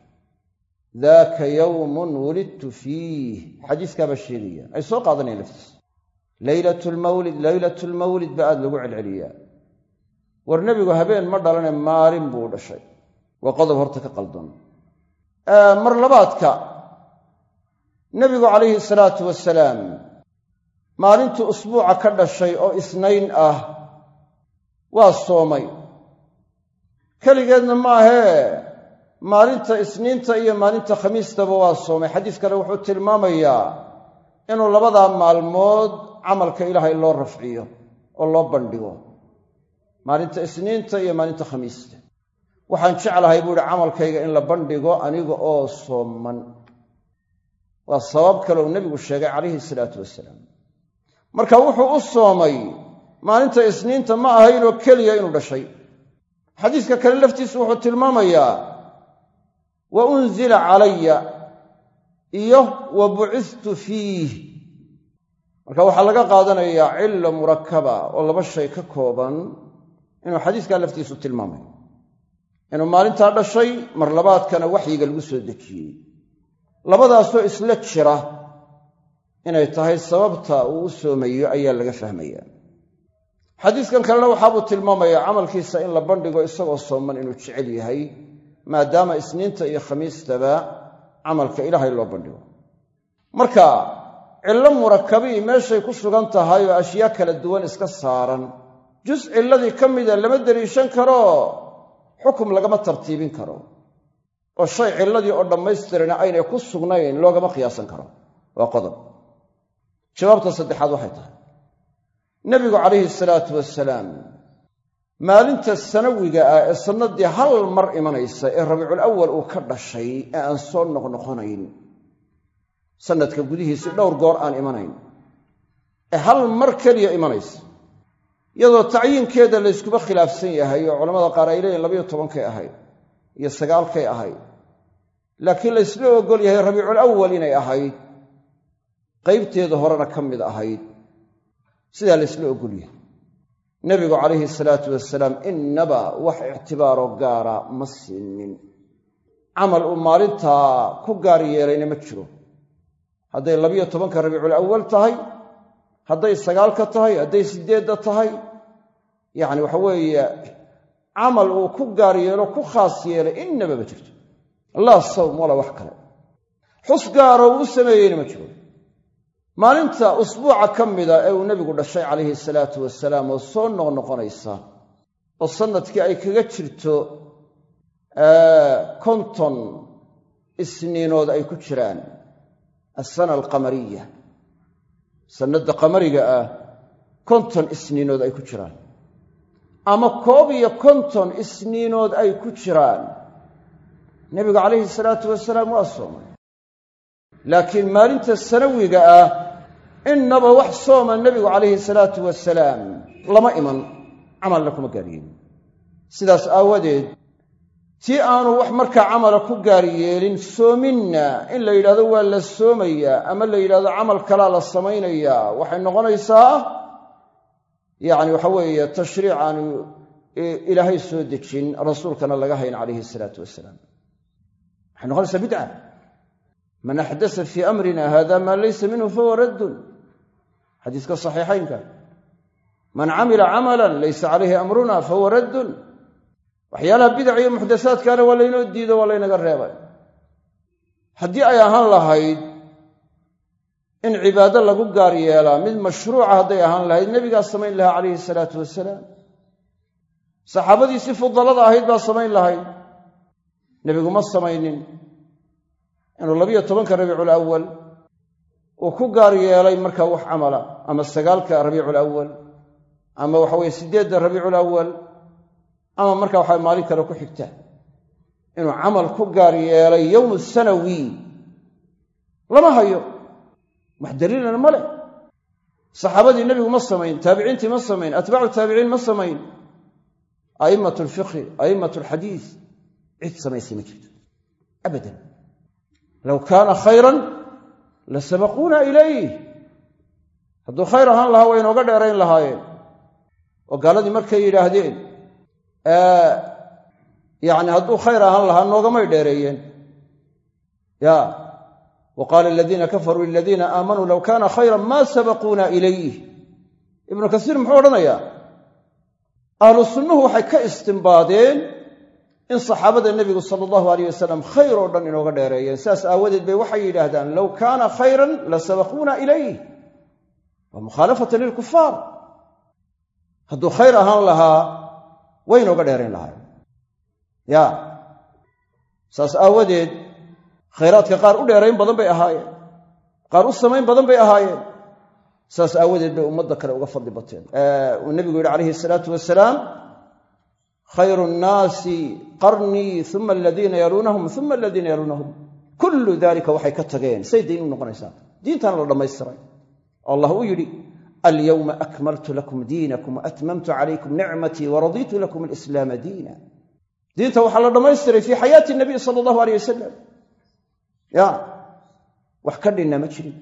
Daaka yowmun wulidtu fiih. Xadiiskaabaa sheegaya. Ay soo qaadanayaan laftiis leylat lmawlid leylat lmawlid baa aad lagu celceliyaa. War nebigu habeen ma dhalane maalin buu dhashay. Waa qodob horta ka qaldan. Mar labaadka nebigu calayhi salaatu wasalaam maalintuu usbuuca ka dhashay oo isnayn ah waa soomay. Keligeedna maahee maalinta isniinta iyo maalinta khamiistaba waa soomay. Xadiis kale wuxuu tilmaamayaa inuu labadaa maalmood camalka ilaahay loo rafciyo oo loo bandhigo. Maalinta isniinta iyo maalinta khamiista. Waxaan jeclahay buu ihi camalkayga in la bandhigo aniga oo sooman. Waa sabab kale uu nebigu sheegay calayhi salaatu wasalaam. Marka wuxuu u soomay maalinta isniinta ma ahaynoo keliya inuu dhashay. Xadiiska kale laftiisu wuxuu tilmaamayaa wa unzila calaya iyo wa bucistu fiih marka waxaa laga qaadanayaa cilla murakaba oo laba shay ka kooban inuu xadiiskaa laftiisu tilmaamayo inuu maalintaa dhashay mar labaadkana waxyiga lagu soo dejiyey. Labadaasoo isla jira inay tahay sababta uu u soomayo ayaa laga fahmayaa xadiiskan kalena waxaabuu tilmaamayaa camalkiisa in la bandhigo isagoo sooman inuu jecel yahay maadaama isniinta iyo khamiistaba camalka ilaahay loo bandhigo. Marka cillo murakabii meeshay ku sugan tahay oo ashyaa kala duwan iska saaran. Jus cilladii ka mida lama deliishan karo xukum lagama tartiibin karo. Oo shay cilladii oo dhammaystirana aynay ku sugnayn loogama qiyaasan karo. Waa qodob. Jawaabta saddexaad waxay tahay. Nebigu calayhi salaatu wasalaam maalinta sanawiga ah ee sannaddii hal mar imanaysa ee rabiicul awal uu ka dhashay ee aan soo noqnoqonayn sanadka gudihiisii dhowr goor aan imanayn. Ee hal mar keliya imanaysa iyadoo tacyiinkeeda layskuba khilaafsan yahay oo culamada qaar ay leeyihiin labayo tobankay ahayd iyo sagaalkay ahayd. Laakiin laysla ogol yahay rabiicul awal inay ahayd qaybteeda horena ka mid ahayd. Sidaa laysla ogol yahay. Nebigu calayhi salaatu wasalaam innaba wax ictibaaroo gaara ma siinin. Camal uu maalintaa ku gaar yeelayna ma jiro hadday labiyo tobanka rabiicul awal tahay hadday sagaalka tahay hadday sideedda tahay yacni waxa weeye camal uu ku gaar yeelo ku khaas yeelay innaba ma jirto. Laa sawm walaa wax kale. Xus gaaroo uu sameeyeyna ma jiro. Maalinta usbuuca ka mida ee uu nebigu dhashay calayhi salaatu wasalaam oo soo noqnoqonaysa oo sannadkii ay kaga jirto konton isniinood ay ku jiraan asana alqamariya sannadda qamariga ah konton isniinood ay ku jiraan ama koob iyo konton isniinood ay ku jiraan nebigu calayhi salaatu wasalaam waa soomay laakiin maalinta sanawiga ah innaba wax sooma nebigu calayhi salaatu wasalaam lama iman camalna kuma gaaryeelin sidaas aawadeed tii aanu wax markaa camala ku gaar yeelin soominna. In la yidhahdo waa la soomayaa ama la yidhahdo camal kalaa la samaynayaa waxay noqonaysaa yacni waxa weeye tashriic aanu ilaahay soo dejin rasuulkana laga hayn calayhi salaatu wasalaam. Waxay noqonaysaa bidca man axdasa fii amrina hada maa laysa minhu fahuwa raddun. Xadiiska saxiixaynka. Man camila camalan laysa calayhi amruna fahuwa raddun waxyaalaha bidac iyo muxdasaadkaana waa laynoo diido waa laynaga reebay. Haddii ay ahaan lahayd in cibaado lagu gaar yeelaa mid mashruuca hadday ahaan lahayd nebigaa samayn lahaa calayhi salaatu wasalaam saxaabadiisii fudalada ahayd baa samayn lahayd. Nebigu ma samaynin. Inuu labiyo tobanka rabiicul awal uu ku gaar yeelay markaa wax camala ama sagaalka rabiicul awal ama waxaweye siddeedda rabiicul awal ama markaa waxaa maalin kale ku xigta inuu camal ku gaar yeelay yowmu sanawi. Lama hayo. Wax daliilana ma leh. Saxaabadii nebigu ma samayn taabiciintii ma samayn atbaacu taabiciin ma samayn. A'immat alfiqhi a'immat alxadiis cid samaysay ma jirto. Abadan. Low kaana khayran la sabaquuna ilayh hadduu khayr ahaan lahaa way inooga dheerayn lahaayeen. Oo gaaladii markay yidhaahdeen yacni hadduu khayr ahaan lahaa noogamay dheereeyeen. Ya wa qaala aladiina kafaruu liladiina aamanuu low kaana khayran maa sabaquuna ilayh ibnu kasiir muxuu odhanayaa ahlu sunnuhu waxay ka istimbaadeen in saxaabada nebigu sala allahu alayh wasalam khayr oo dhan inooga dheereeyeen. Sidaas aawadeed bay waxay yidhaahdaan low kaana khayran la sabaquuna ilayh waa mukhaalafatan lilkufaar way inooga dheerayn lahaay ya. Saas aawadeed khayraadka qaar u dheerayn badan bay ahaayeen qaar u samayn badan bay ahaayeen saas aawadeed bay ummadda kale uga fadli bateen. Uu nebigu yidhi calayhi salaatu wasalaam khayru nnaasi qarnii uma aladiina yaluunahum uma aladiina yaluunahum. Kullu dalika waxay ka tageen. Say diin u noqonaysaa. Diintana la dhammaystiray. Allah uu yidhi alyowma akmaltu lakum diinakum waatmamtu calaykum nicmatii waraditu lakum alislaama diina. Diinta waxaa la dhammaystiray fii xayaati nabiy sala allahu aleyh wasalam ya wax ka dhinna ma jirin.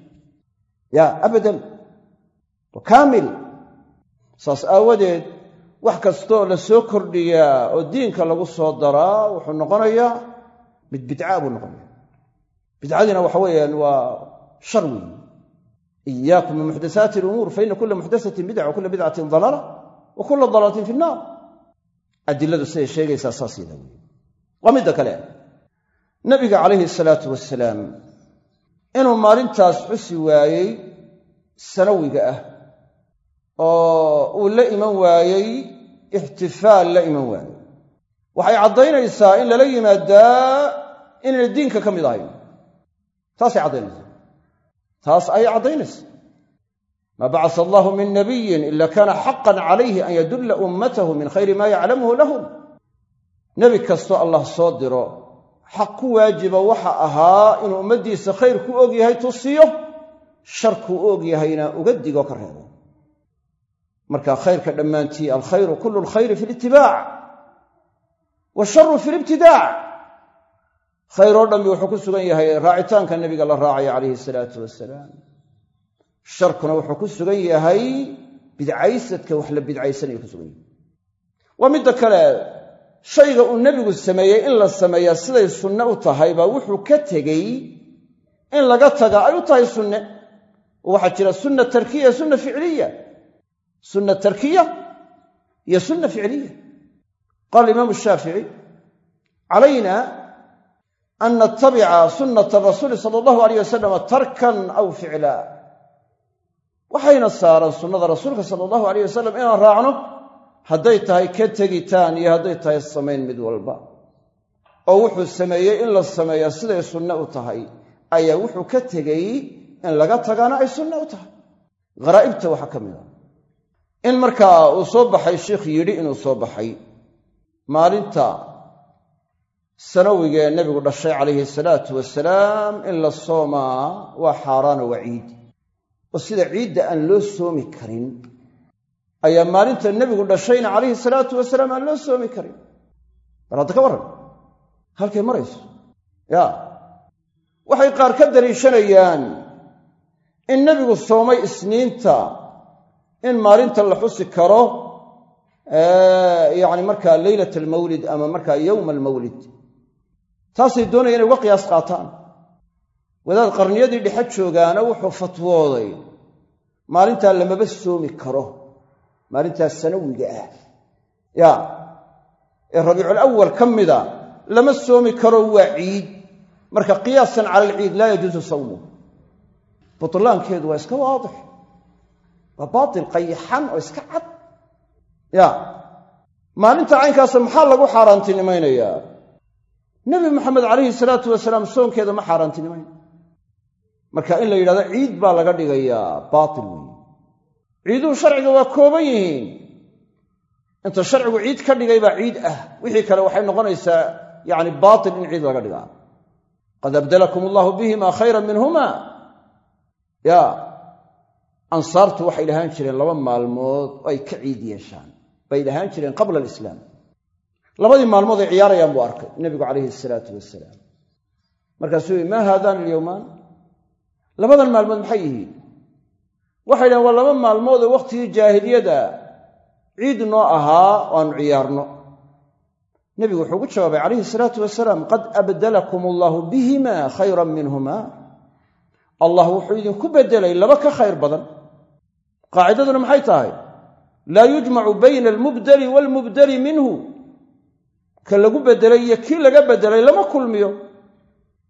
Ya abadan. Wa kaamil. Saas aawadeed wax kastoo la soo kordhiyaa oo diinka lagu soo daraa wuxuu noqonayaa mid bidca buu noqonaya bidcadiina waxa weeyaan waa shar weyn iyaakum bimuxdasaati lumuur faina kula muxdasatin bidca wa kula bidcatin dalaala wa kula dalaalatin fi nnaar adiladu siday sheegaysaa saas yada wey waa midda kale nabiga calayhi salaatu wasalaam inuu maalintaas xusi waayey sanawiga ah oo uu la iman waayey ixtifaal la iman waayey waxay caddaynaysaa in lala yimaadaa inayna diinka ka mid ahayn taasay caddaynaysaa taas ayay caddaynaysaa maa bacasa allahu min nabiyin ila kaana xaqan calayhi an yadulla ummatahu min khayri maa yaclamuhu lahum. Nebi kastoo allah soo diro xaq ku waajiba waxa ahaa inuu ummaddiisa khayr ku og yahay tusiyo sharkuu og yahayna uga digo ka reebo. Marka khayrka dhammaantii alkhayru kulu lkhayri fi litibaac washaru fi libtidaac khayr oo dhammi wuxuu ku sugan yahay raacitaanka nebiga la raacaya calayhi salaatu wasalaam. sharkuna wuxuu ku sugan yahay bidcaysadka wax la bidcaysanayo ku sugan yahay waa midda kale shayga uu nebigu sameeyey in la sameeyaa siday sunne u tahay baa wuxuu ka tegey in laga taga ay u tahay sunne. Oo waxaa jira sunna tarkiya sunna sunna tarkiya iyo sunna ficliya. Shaafici calayna an natabica sunnata rasuuli sala allahu alayh wasalam tarkan aw ficla waxayna saaran sunnada rasuulka sala allahu alayh wasalam inaan raacno hadday tahay ka tegitaan iyo hadday tahay samayn mid walba oo wuxuu sameeyey in la sameeya siday sunne u tahay ayaa wuxuu ka tegey in laga tagana ay sunne u tahay kharaa'ibta waxaa ka mid a in markaa uu soo baxay sheikh yidhi inuu soo baxay sanawigee nebigu dhashay calayhi salaatu wasalaam in la soomaa waa xaaraano waa ciid. oo sida ciidda aan loo soomi karin ayaa maalinta nebigu dhashayna calayhi salaatu wasalaam aan loo soomi karin. Bal hadda ka warran. Halkay marayso. Ya. Waxay qaar ka daliishanayaan in nebigu soomay isniinta in maalinta la xusi karo yacni markaa leylat almawlid ama markaa yowma almawlid taasay doonayaan inay uga qiyaas qaataan. Wadaad qarniyadii dhexe joogaana wuxuu fatwooday maalintaa lamaba soomi karo. Maalintaas sanawiga ah ya ee rabiicul awal ka mida lama soomi karo waa ciid. Marka qiyaasan cala alciid laa yajuusu sawmu. Butlaankeedu waa iska waadix. Waa baatil qayixan oo iska cad. Ya maalinta caynkaasa maxaa lagu xaaraantinimaynayaa nebi maxamed calayhi salaatu wasalaam soonkeeda ma xaaraantinimayn marka in la yidhahdo ciid baa laga dhigayaa baatil weeye ciiduhu sharciga waa kooban yihiin. Inta sharcigu ciid ka dhigay baa ciid ah. Wixii kale waxay noqonaysaa yacni baatil in ciid laga dhigaa. Qad abdalakum allahu bihima khayran minhuma. Ya ansaartu waxay dhahaan jireen laba maalmood oo ay ka ciid yeeshaan. Bay dhahaan jireen qabla alislaam labadii maalmood ay ciyaarayaan buu arkay nebigu calayhi salaatu wasalaam markaasuu yii maa haadaan alyowmaan labadan maalmood maxay yihiin? Waxay dhahen waa laba maalmood oo wakhtigii jaahiliyada ciid noo ahaa oo ciyaarno. Nebigu wuxuu ugu jawaabay calayhi salaatu wasalaam qad abdalakum allahu bihima khayran minhuma allah wuxuu idinku beddelay laba ka khayr badan. Qaacidaduna maxay tahay? Laa yujmacu bayna almubdeli waalmubdeli minhu ka lagu beddelay iyo kii laga beddelay lama kulmiyo.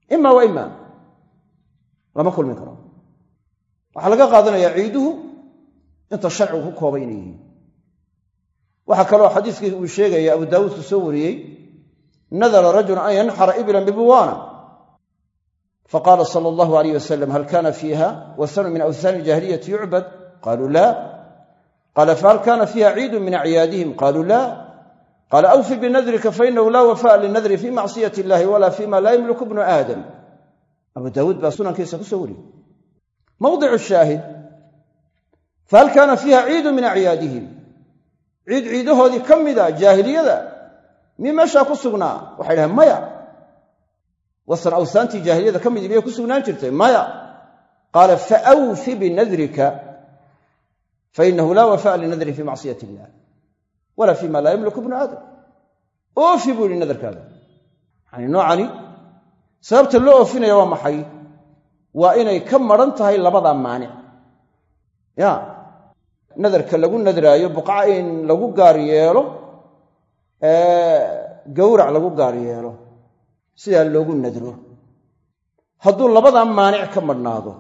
Ima wa ima. Lama kulmi karo. Waxaa laga qaadanayaa ciiduhu inta sharcigu ku kooba inay yihiin. Waxaa kaloo xadiiskii uu sheegaya abu daawuud ku soo wariyey nadara rajulu an yanxara iblan bibuwaana faqaala sala allahu alayh wasalam hal kana fiiha wasanu min awhaani iljaahiliyati yucbad qaluu la qaala fahal kana fiiha ciidu min acyaadihim qaluu la qaala awfi binadrika fainahu laa wafa'a linadri fi macsiyati illahi wala fima laa yamliku bnu aadam abu daawuud baa sunankiisa ku soo wariyey mawdicu shaahid fahal kaana fiiha ciidu min acyaadihim ciid ciidahoodii ka mida jaahiliyada mii meeshaa ku sugnaa waxay dhahen maya wasan awsaantii jaahiliyada ka midi miyay ku sugnaan jirtay maya qaala faawfi binadrika fainahu laa wafa'a linadri fi wala fima laa yamliku bnu aadam. Oofi buu yihi nadarkaada. Yani noocani sababta loo oofinaya waa maxay? Waa inay ka maran tahay labadaa maanic. Ya nadarka lagu nadraayo buqca in lagu gaar yeelo gowrac lagu gaar yeelo sidaa loogu nadro. Hadduu labadaa maanic ka madhnaado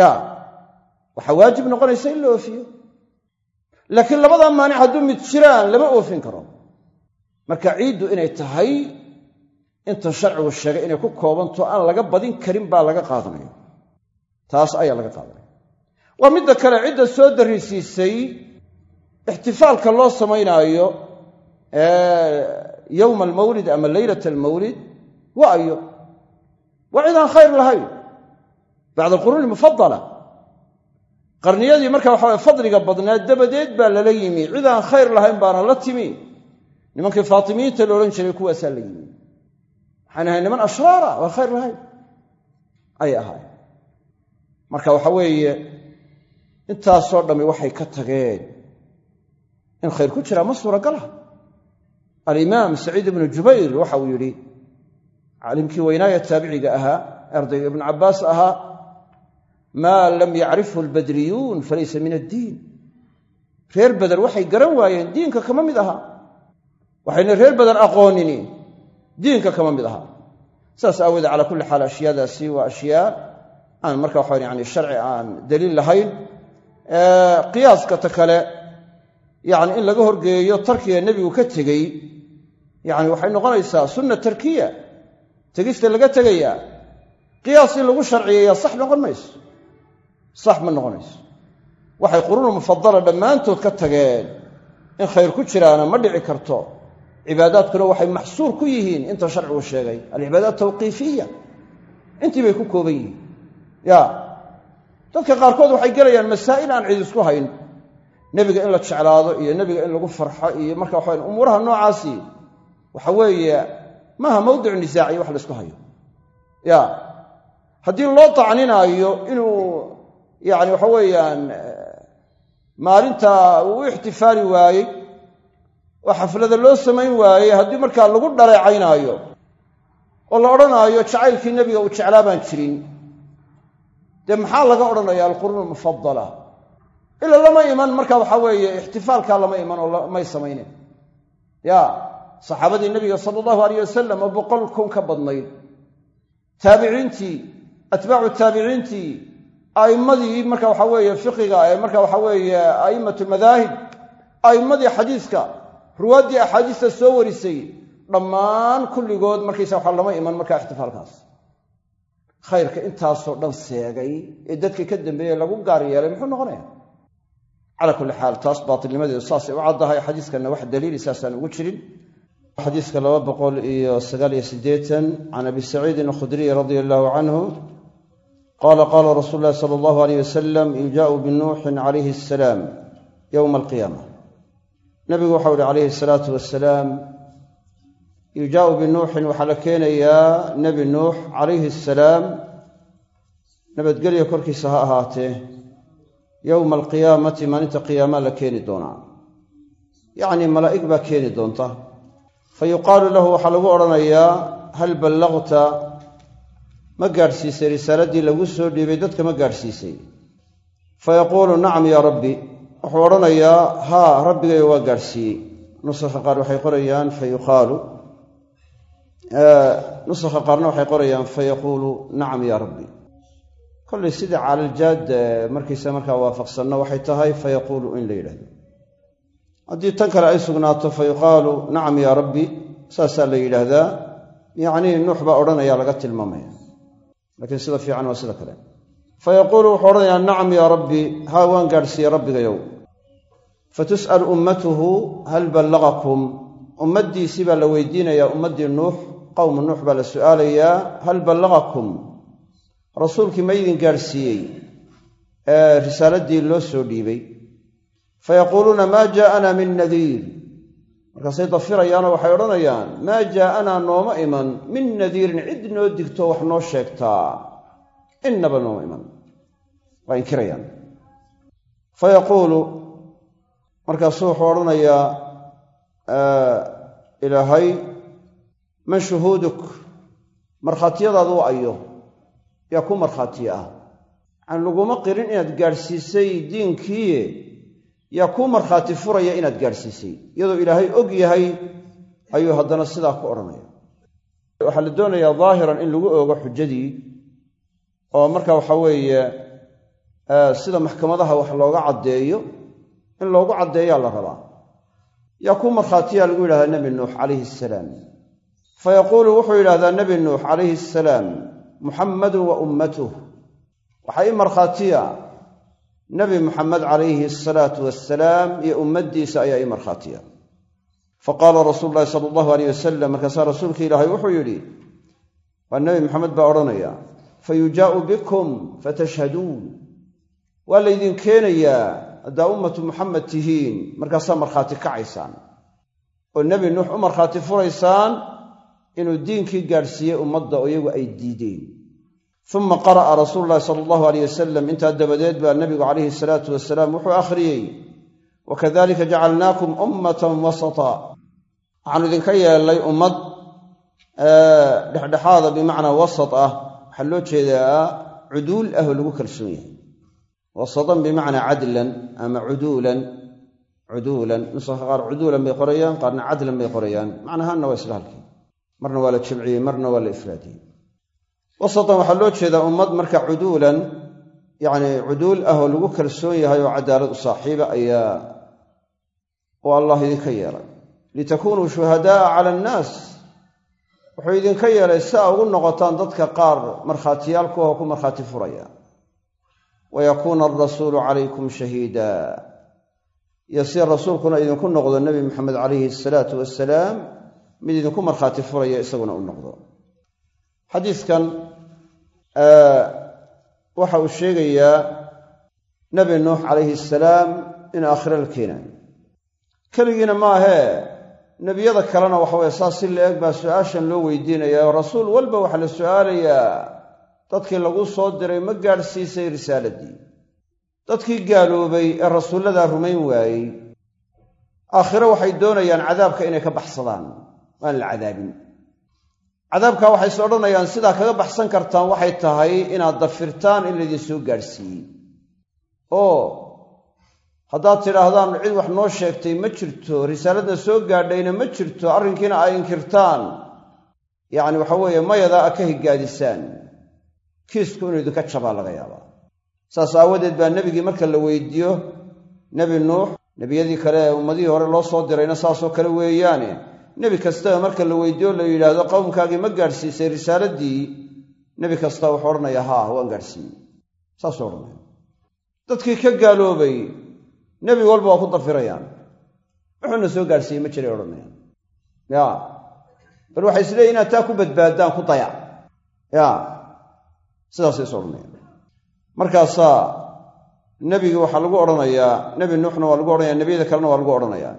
ya waxaa waajib noqonaysa in la oofiyo laakiin labadaa maanic hadduu mid jiraan lama oofin karo. Marka ciiddu inay tahay intan sharcigu sheegay inay ku koobanto aan laga badin karin baa laga qaadanaya taas ayaa laga qaadanaya. Waa midda kale cidda soo darrisiisay ixtifaalka loo samaynaayo yowma almawlid ama leylata almawlid waa ayo. Waa cid aan khayr lahayn. Bacda alquruuni mufadala qarniyadii marka waxaway fadliga badnaa dabadeed baa lala yimi. Cid aan khayr lahayn baana la timi. Nimankii faatimiyiinta la odhan jiray kuwaasaa la yimi. Waxaan ahay niman ashraara waa khayr lahayn. Ayay ahaay marka waxa weeye intaasoo dhammi waxay ka tageen in khayr ku jiraa ma suuragala. Alimaam saciid ibnu jubayr waxa uu yidhi caalimkii weynaaya taabiciga ahaa ardayga ibnu cabbaas ahaa maa lam yacrifhu albadriyuun falaysa min addiin. Reer beder waxay garan waayeen diinka kama mid ahaa waxayna reer beder aqoonini diinka kama mid ahaa saas aawoodee calaa kulli xaal ashyaadaasi waa ashyaa aan marka waxa yani sharci aan daliil lahayn. Qiyaaska ta kale yani in laga horgeeyo tarkiga nebigu ka tegey yani waxay noqonaysaa sunna tarkiya. Tegista laga tegayaa. Qiyaas in lagu sharciyeeyaa sax noqon mayso sax ma noqonayso. Waxay quruunu mufadala dhammaantood ka tageen in khayr ku jiraana ma dhici karto. Cibaadaadkuna waxay maxsuur ku yihiin inta sharcigu sheegay. Alcibaadaat tawqiifiya intii bay ku kooban yihiin. Ya. Dadka qaarkood waxay gelayaan masaa'il aan cid isku hayn. Nebiga in la jeclaado iyo nebiga in lagu farxo iyo marka waxa umuuraha noocaasi. Waxa weeye maaha mawdicu nisaaciyo wax la ysku hayo. Ya. Haddii loo tacninaayo inuu yani waxa weeyaan maalinta uu ixtifaali waayey oo xaflada loo samayn waayey haddii markaa lagu dhaleecaynaayo oo la odhanaayo jacaylkii nebiga uu jeclaa baan jirin. Dee maxaa laga odhanaya alquruun almufadala ila lama iman marka waxa weeye ixtifaalkaa lama iman oo may samaynen ya saxaabadii nebiga sala allahu alayh wasalam oo boqol kun ka badnayd taabiciintii atbaacu taabiciintii a'immadii marka waxa weeye fiqiga ee marka waxa weeye a'immatu lmadaahib a'immadii xadiiska ruwaaddii axaadiista soo warisay dhammaan kulligood markaysa waxa lama iman markaa ixtifaalkaas. Khayrka intaasoo dhan seegay ee dadkii ka dambeeyey lagu gaar yeelay muxuu noqonaya? Calaa kulli xaal taas baatilnimadeedu saasay u caddahay xadiiskanna wax daliili saasaan ugu jirin. Xadiiska laba boqol iyo sagaal iyo siddeetan can abi saciidin alkhudriy radia allahu canhu qaala qaala rasuulu llahi sala allahu aleyh wasalam yujaau binuuxin calayhi asalaam yowma alqiyaama nabigu waxau ihi calayhi asalaatu wasalaam yujaau binuuxin waxaa la keenayaa nebi nuux calayhi asalaam nabadgelya korkiisa ha ahaatee yowma alqiyaamati maalinta qiyaamaa la keeni doonaa yacnii malaa'ig baa keeni doonta fa yuqaalu lahu waxaa lagu odhanayaa hal ballaqta ma gaadhsiisay risaaladdii lagu soo dhiibay dadka ma gaadhsiisay. Fa yaquulu nacam yaa rabbi. Wuxuu odhanayaa haa rabbigayo waa gaadhsiiyey. Nusakha qaar waxay qorayaan fa yuqaalu. Qaarna waxay qorayaan fa yaquulu nacam yaa rabbi. Kollay sidai caalaljaad markiisa markaa waafaqsanno waxay tahay fa yaquulu in la yidhahdo haddii tan kale ay sugnaato fa yuqaalu nacam yaa rabbi. Saasaa la yidhaahdaa. Yacnii nuux baa odhanaya laga tilmaamaya laakiin sida fiican waa sida kale. Fa yaquulu wuxuu odhanayaa nacam yaa rabbi haa waan gaadhsiiyey rabbigayow. Fatus'al ummatuhu hal ballaqakum ummaddiisii baa la weydiinayaa ummaddii nuux qowmu nuux baa la su'aalayaa hal ballaqakum rasuulkii ma idin gaadhsiiyey ee risaaladii loo soo dhiibay. Fayaquuluuna maa jaa'ana min nadiir markaasay dafirayaanoo waxay odhanayaan maa jaa'anaa nooma iman. Min nadiirin cid noo digto wax noo sheegtaa innaba nooma iman. Waa inkirayaan. Fa yaquulu markaasuu wuxuu odhanayaa ilaahay man shuhuuduk? Markhaatiyadaadu u ayo. Yaa ku markhaatiye ah. Yacani laguma qirin inaad gaadhsiisay diinkiiye yaa kuu markhaati furaya inaad gaadhsiisay iyadoo ilaahay og yahay ayuu haddana sidaa ku odhanaya waxaa la doonayaa daahiran in lagu oogo xujadii oo marka waxa weeye sida maxkamadaha wax looga caddeeyo in loogu caddeeyaa la rabaa. Yaa kuu markhaatiyaa lagu yidhahdaa nebi nuux calayhi asalaam fa yaquulu wuxuu yidhahdaa nebi nuux calayhi asalaam muxammadun wa ummatuh waxaa ii markhaatiya nebi muxamed calayhi asalaatu wasalaam iyo ummaddiisa ayaa ii markhaatiya. Fa qaala rasuulu llahi sala allahu aleyh wasalam markaasaa rasuulka ilaahay wuxuu yidhi waa nebi maxamed baa odhanaya fa yujaa'u bikum fatashhaduun. Waa laydin keenayaa haddaa ummatu muxamed tihiin markaasaa markhaati kacaysaan. Oo nebi nuux u markhaati furaysaan inuu diinkii gaadhsiiyey ummadda oo iyagu ay diideen uma qara'a rasuulu llahi sala allahu aleyh wasalam intaa dabadeed baa nebigu calayhi salaatu wasalaam wuxuu akhriyey wakadalika jacalnaakum ummatan wasata waxaanu idinka yeelnay ummad dhexdhexaada bimacnaa wasat ah waxaa loo jeedaa cuduul ah oo lagu kalsoon yahay wasatan bimacnaa cadlan ama cuduulan cuduulan nusaha qaar cuduulan bay qorayaan qaarna cadlan bay qorayaan macnahaanna waa isla halkii marna waa la jamciyey marna waa la ifraadiyey wasatan waxaa loo jeedaa ummad marka cuduulan yacni cuduul ah oo lagu kalsoon yahay oo cadaalad u saaxiiba ayaa oo allah idinka yeelay. Litakunuu shuhadaa'a cala annaas. Wuxuu idinka yeelay si aa ugu noqotaan dadka qaar markhaatiyaalkuahoo ku markhaati furaya. Wa yakuuna alrasuulu calaykum shahiida. Iyo si rasuulkuna idinku noqdo nebi maxamed calayhi asalaatu wasalaam mid idinku markhaati furaya isaguna u noqdo. Xadiiskan waxa uu sheegayaa nebi nuux calayhi asalaam in aakhire la keenaayo keligiina maahee nebiyada kalena waxa weye saas si la-eg baa su'aashan loo weydiinaya. Oo rasuul walba waxaa la su'aalayaa dadkii lagu soo diray ma gaadhsiisay risaaladii. Dadkii gaaloobay ee rasuulladaa rumayn waayey. Aakhire waxay doonayaan cadaabka inay ka baxsadaan. Waan la cadaabin cadaabkaa waxay is odhanayaan sidaa kaga baxsan kartaan waxay tahay inaad dafirtaan in laydin soo gaadhsiiyey oo haddaad tidhaahdaan cid wax noo sheegtay ma jirto risaaladna soo gaadhayna ma jirto arrinkiina ay inkirtaan. Yacni waxa weeye mayadaa a ka higaadisaan. Kiisku inuu idinka jabaa laga yaabaa. Saas aawadeed baa nebigii marka la weydiiyo nebi nuux nebiyadii kale ee ummadihii hore loo soo dirayna saasoo kale weeyaane nebi kastaba marka la weydiiyo la yidhaahdo qowmkaagii ma gaadhsiisay risaaladii. Nebi kasta wuxuu odhanayaa haa waan gaadhsiiyey. Saasuu odhanaya. Dadkii ka gaaloobay nebi walba waa ku dafirayaan wuxuuna soo gaadhsiiyey ma jiray odhanayaan. Ya bal waxay isleeyiin inaad taa ku badbaaddaan ku dayac ya sidaasay is odhanayaan. Markaasaa nebigii waxaa lagu odhanayaa nebi nuuxna waa lagu odhanaya nebiyada kalena waa lagu odhanayaa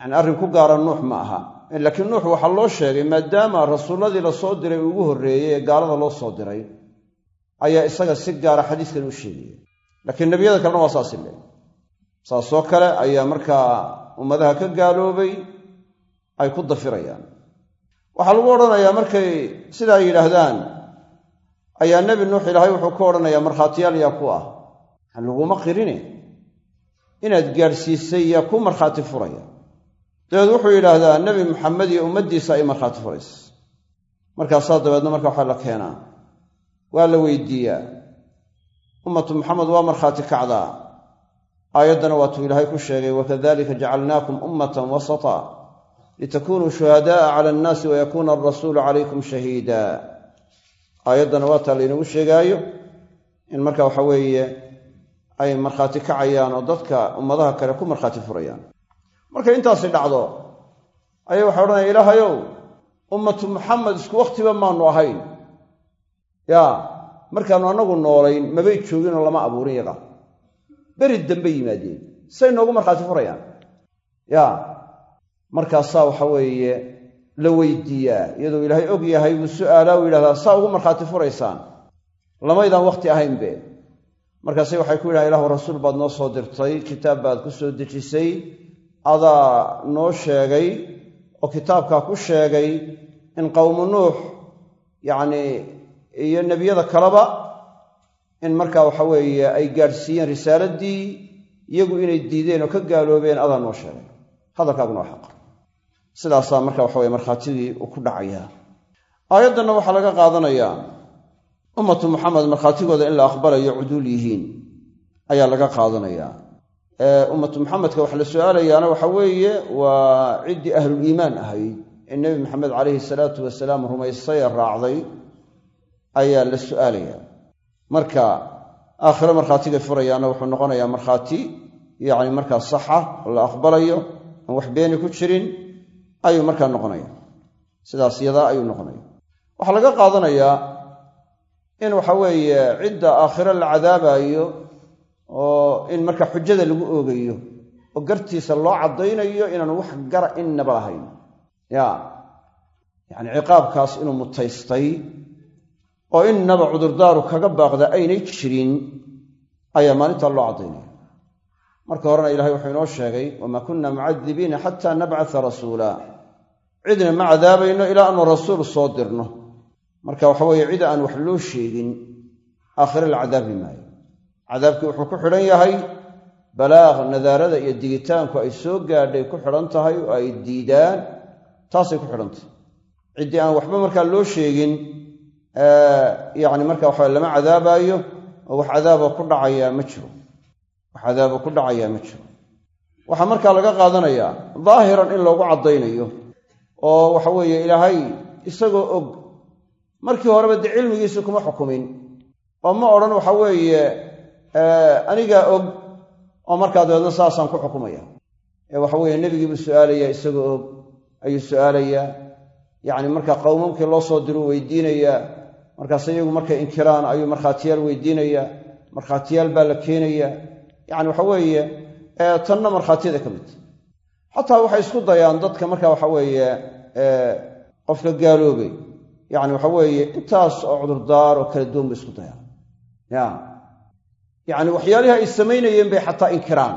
yacni arrin ku gaara nuux ma aha. Laakiin nuux waxaa loo sheegay maadaama rasuulladii la soo diray ugu horreeyey ee gaalada loo soo diray ayaa isaga si gaara xadiiskan u sheegaya laakiin nebiyada kalena waa saasi le saasoo kale ayaa markaa ummadaha ka gaaloobay ay ku dafirayaan. Waxaa lagu odhanayaa markay sidaa yidhaahdaan ayaa nebi nuux ilaahay wuxuu ku odhanayaa markhaatiyaal yaa ku ah. Laguma qirine inaad gaadhsiisay yaa ku markhaati furaya dabeed wuxuu yidhaahdaa nebi maxamed iyo ummaddiisa ay markhaati furaysa markaasaa dabeedna marka waxaa la keenaa waa la weydiiyaa. Ummatu maxamed waa markhaati kacdaa aayaddana waatuu ilaahay ku sheegay wakadalika jacalnaakum ummatan wasata litakunuu shuhadaaa cala annaasi wayakuuna alrasuulu calaykum shahiida. Aayaddana waa taa laynagu sheegaayo in marka waxa weeye ay markhaati kacayaan oo dadka ummadaha kale ku markhaati furayaan markay intaasi dhacdo ayay waxay odhanaya ilaahayow ummatu muxamed isku wakhtiba maanu ahayn. Yaa markaannu annagu noolayn mabay jooginoo lama abuurin yaga. Beri dambe yimaadeen say noogu markhaati furayaan. Yaa markaasaa waxa weeye la weydiiyaa iyadoo ilaahay og yahay buu su'aalaa u yidhahdaa saa ugu markhaati furaysaan. Lamaydaan wakhti ahaynbe markaase waxay ku yidhahan ilahu rasuul baad noo soo dirtay kitaab baad ku soo dejisay adaa noo sheegay oo kitaabkaa ku sheegay in qowmu nuux yacnii iyo nebiyada kaleba in markaa waxa weeye ay gaadhsiiyeen risaaladii iyagu inay diideen oo ka gaaloobeen adaa noo sheegay. Hadalkaaguna waa xaq. Sidaasaa marka waxa weye markhaatigii uu ku dhacayaa. Aayaddanna waxaa laga qaadanayaa ummatu muxamed markhaatigooda in la aqbalayo cuduul yihiin ayaa laga qaadanayaa ummatu muxamedka waxa la su'aalayaana waxa weeye waa ciddii ahluliimaan ahayd ee nebi maxamed calayhi salaatu wasalaam rumaystay ee raacday ayaa la su'aalayaa marka aakhiro markhaatigay furayaana wuxuu noqonayaa markhaati yacni markaa saxa la aqbalayo aan wax beeni ku jirin ayuu markaa noqonaya. Sidaas yadaa ayuu noqonaya. Waxaa laga qaadanayaa in waxa weeye cidda aakhiro la cadaabaayo oo in marka xujada lagu oogayo oo gartiisa loo caddaynayo inaan wax gara innaba lahayn. Ya. Yacni ciqaabkaas inuu mutaystay oo innaba cudurdaaru kaga baaqda aynay jirin ayaa maalintaa loo caddaynaya. Marka horena ilahay wuxuu inoo sheegay wamaa kunna mucadibiina xataa nabcata rasuula. Cidna ma cadaabayno ilaa aanu rasuul soo dirno. Marka waxa weeye cid aan wax loo sheegin aakhire la cadaabi maayo cadaabkii wuxuu ku xidhan yahay balaaq nadaarada iyo digitaanku ay soo gaadhay ku xidhan tahay oo ay diidaan taasay ku xidhan tahay. Ciddii aan waxba markaa loo sheegin yacni marka waxa lama cadaabaayo oo wax cadaaba ku dhacayaa ma jiro. Wax cadaaba ku dhacayaa ma jiro. Waxaa markaa laga qaadanayaa daahiran in loogu caddaynayo oo waxa weeye ilaahay isagoo og markii horeba dee cilmigiisa kuma xukumin oo ma odhan waxa weeye anigaa og oo markaa dabeedna saasaan ku xukumaya. Ee waxa weeye nebigiibuu su'aalayaa isagoo og ayuu su'aalayaa yacni markaa qowmamkii loo soo diruu weydiinayaa markaas iyagu markay inkiraan ayuu markhaatiyaal weydiinayaa markhaatiyaal baa la keenayaa yacni waxa weeye tanna markhaatiyada ka mid. Xataa waxay isku dayaan dadka marka waxa weeye qofka gaaloobay. Yacni waxa weeye intaas oo cudurdaar oo kala duwan bay isku dayaan. Ya yacni waxyaalihii ay samaynayeen bay xataa inkiraan.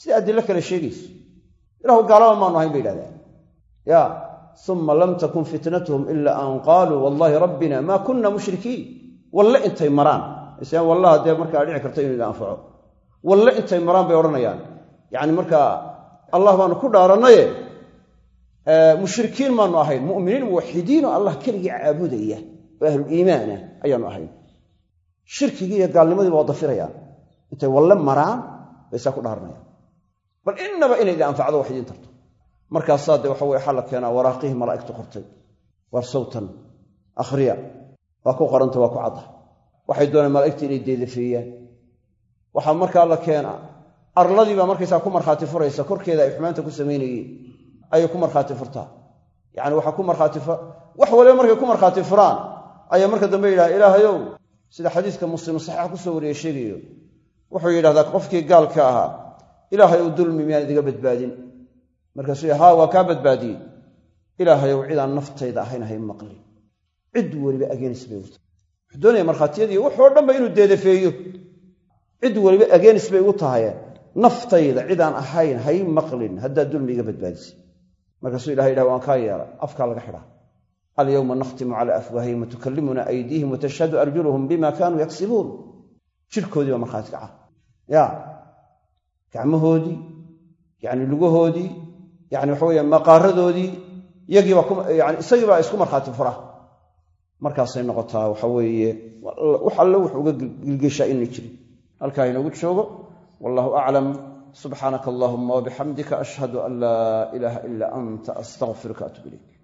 Sida adilo kale sheegayso. Ilahu gaalaba maanu ahayn bay yidhahdeen. Ya uma lam takun fitnatuhum ila an qaaluu wallahi rabbina maa kunna mushrikiin. Walle intay maraan. Isaan wallaha dee markaa dhici karta inuu idin anfaco. Walle intay maraan bay odhanayaan. Yacni markaa allah baanu ku dhaarannaye mushrikiin maanu ahayn mu'miniin muwaxidiinoo allah keligii caabudaya oo ahluliimaana ayaanu ahayn. Shirkigii iyo gaalnimadiiba waa dafirayaan intay walle maraan bay saa ku dhaaranayaan bal innaba inay idin anfacdo wax idiin tarto. Markaasaa dee waxa weye waxaa la keenaa waraaqihii malaa'igtu qortay. War sawtan akhriya waa ku qoranta waa ku cadda. Waxay doonaan malaa'igta inay deedafeeyaan. Waxaa markaa la keenaa arladii baa markaysaa ku markhaati furaysa korkeeda ay xumaanta ku samaynayeen ayay ku markhaati furtaa. Yacani waxaa ku markhaati wax waliba markay ku markhaati furaan ayaa marka dambe yidhaha ilaahayow sida xadiiska muslim saxiixa ku soo wariye sheegayo wuxuu yidhahdaa qofkii gaalka ahaa ilaahay ou dulmi miyaan idiga badbaadin? Markaasuu haa waa kaa badbaadiyey. Ilaahayow cidaan naftayda ahayn hay maqlin cid weliba ageenis bay ugu tahay. Wuxuu doonaya markhaatiyadii wuxoo dhanba inuu deedafeeyo cid weliba ageenis bay ugu tahaye naftayda cidaan ahayn hay maqlin haddaad dulmi iga badbaadisay. Markaasuu ilahay yidhaha waan kaa yeelay afkaa laga xidhaa. Alyowma nakhtimu calaa afwaahihim watukallimuna aydiihim watashhadu arjuluhum bima kaanuu yaksibuun. Jirkoodii baa markhaati kaca ya gacmahoodii yacni lugahoodii yacni waxa weeye maqaaradoodii yagiibaa isagii baa isku markhaati fura. Markaasay noqotaa waxa weeye wax alle wuxuu uga gilgeshaa inay jirin. Halkaa inoogu joogo wallahu aclam subxaanaka allahuma wabixamdika ashhadu an laa ilaaha ila anta astaqfiruka atub ilayk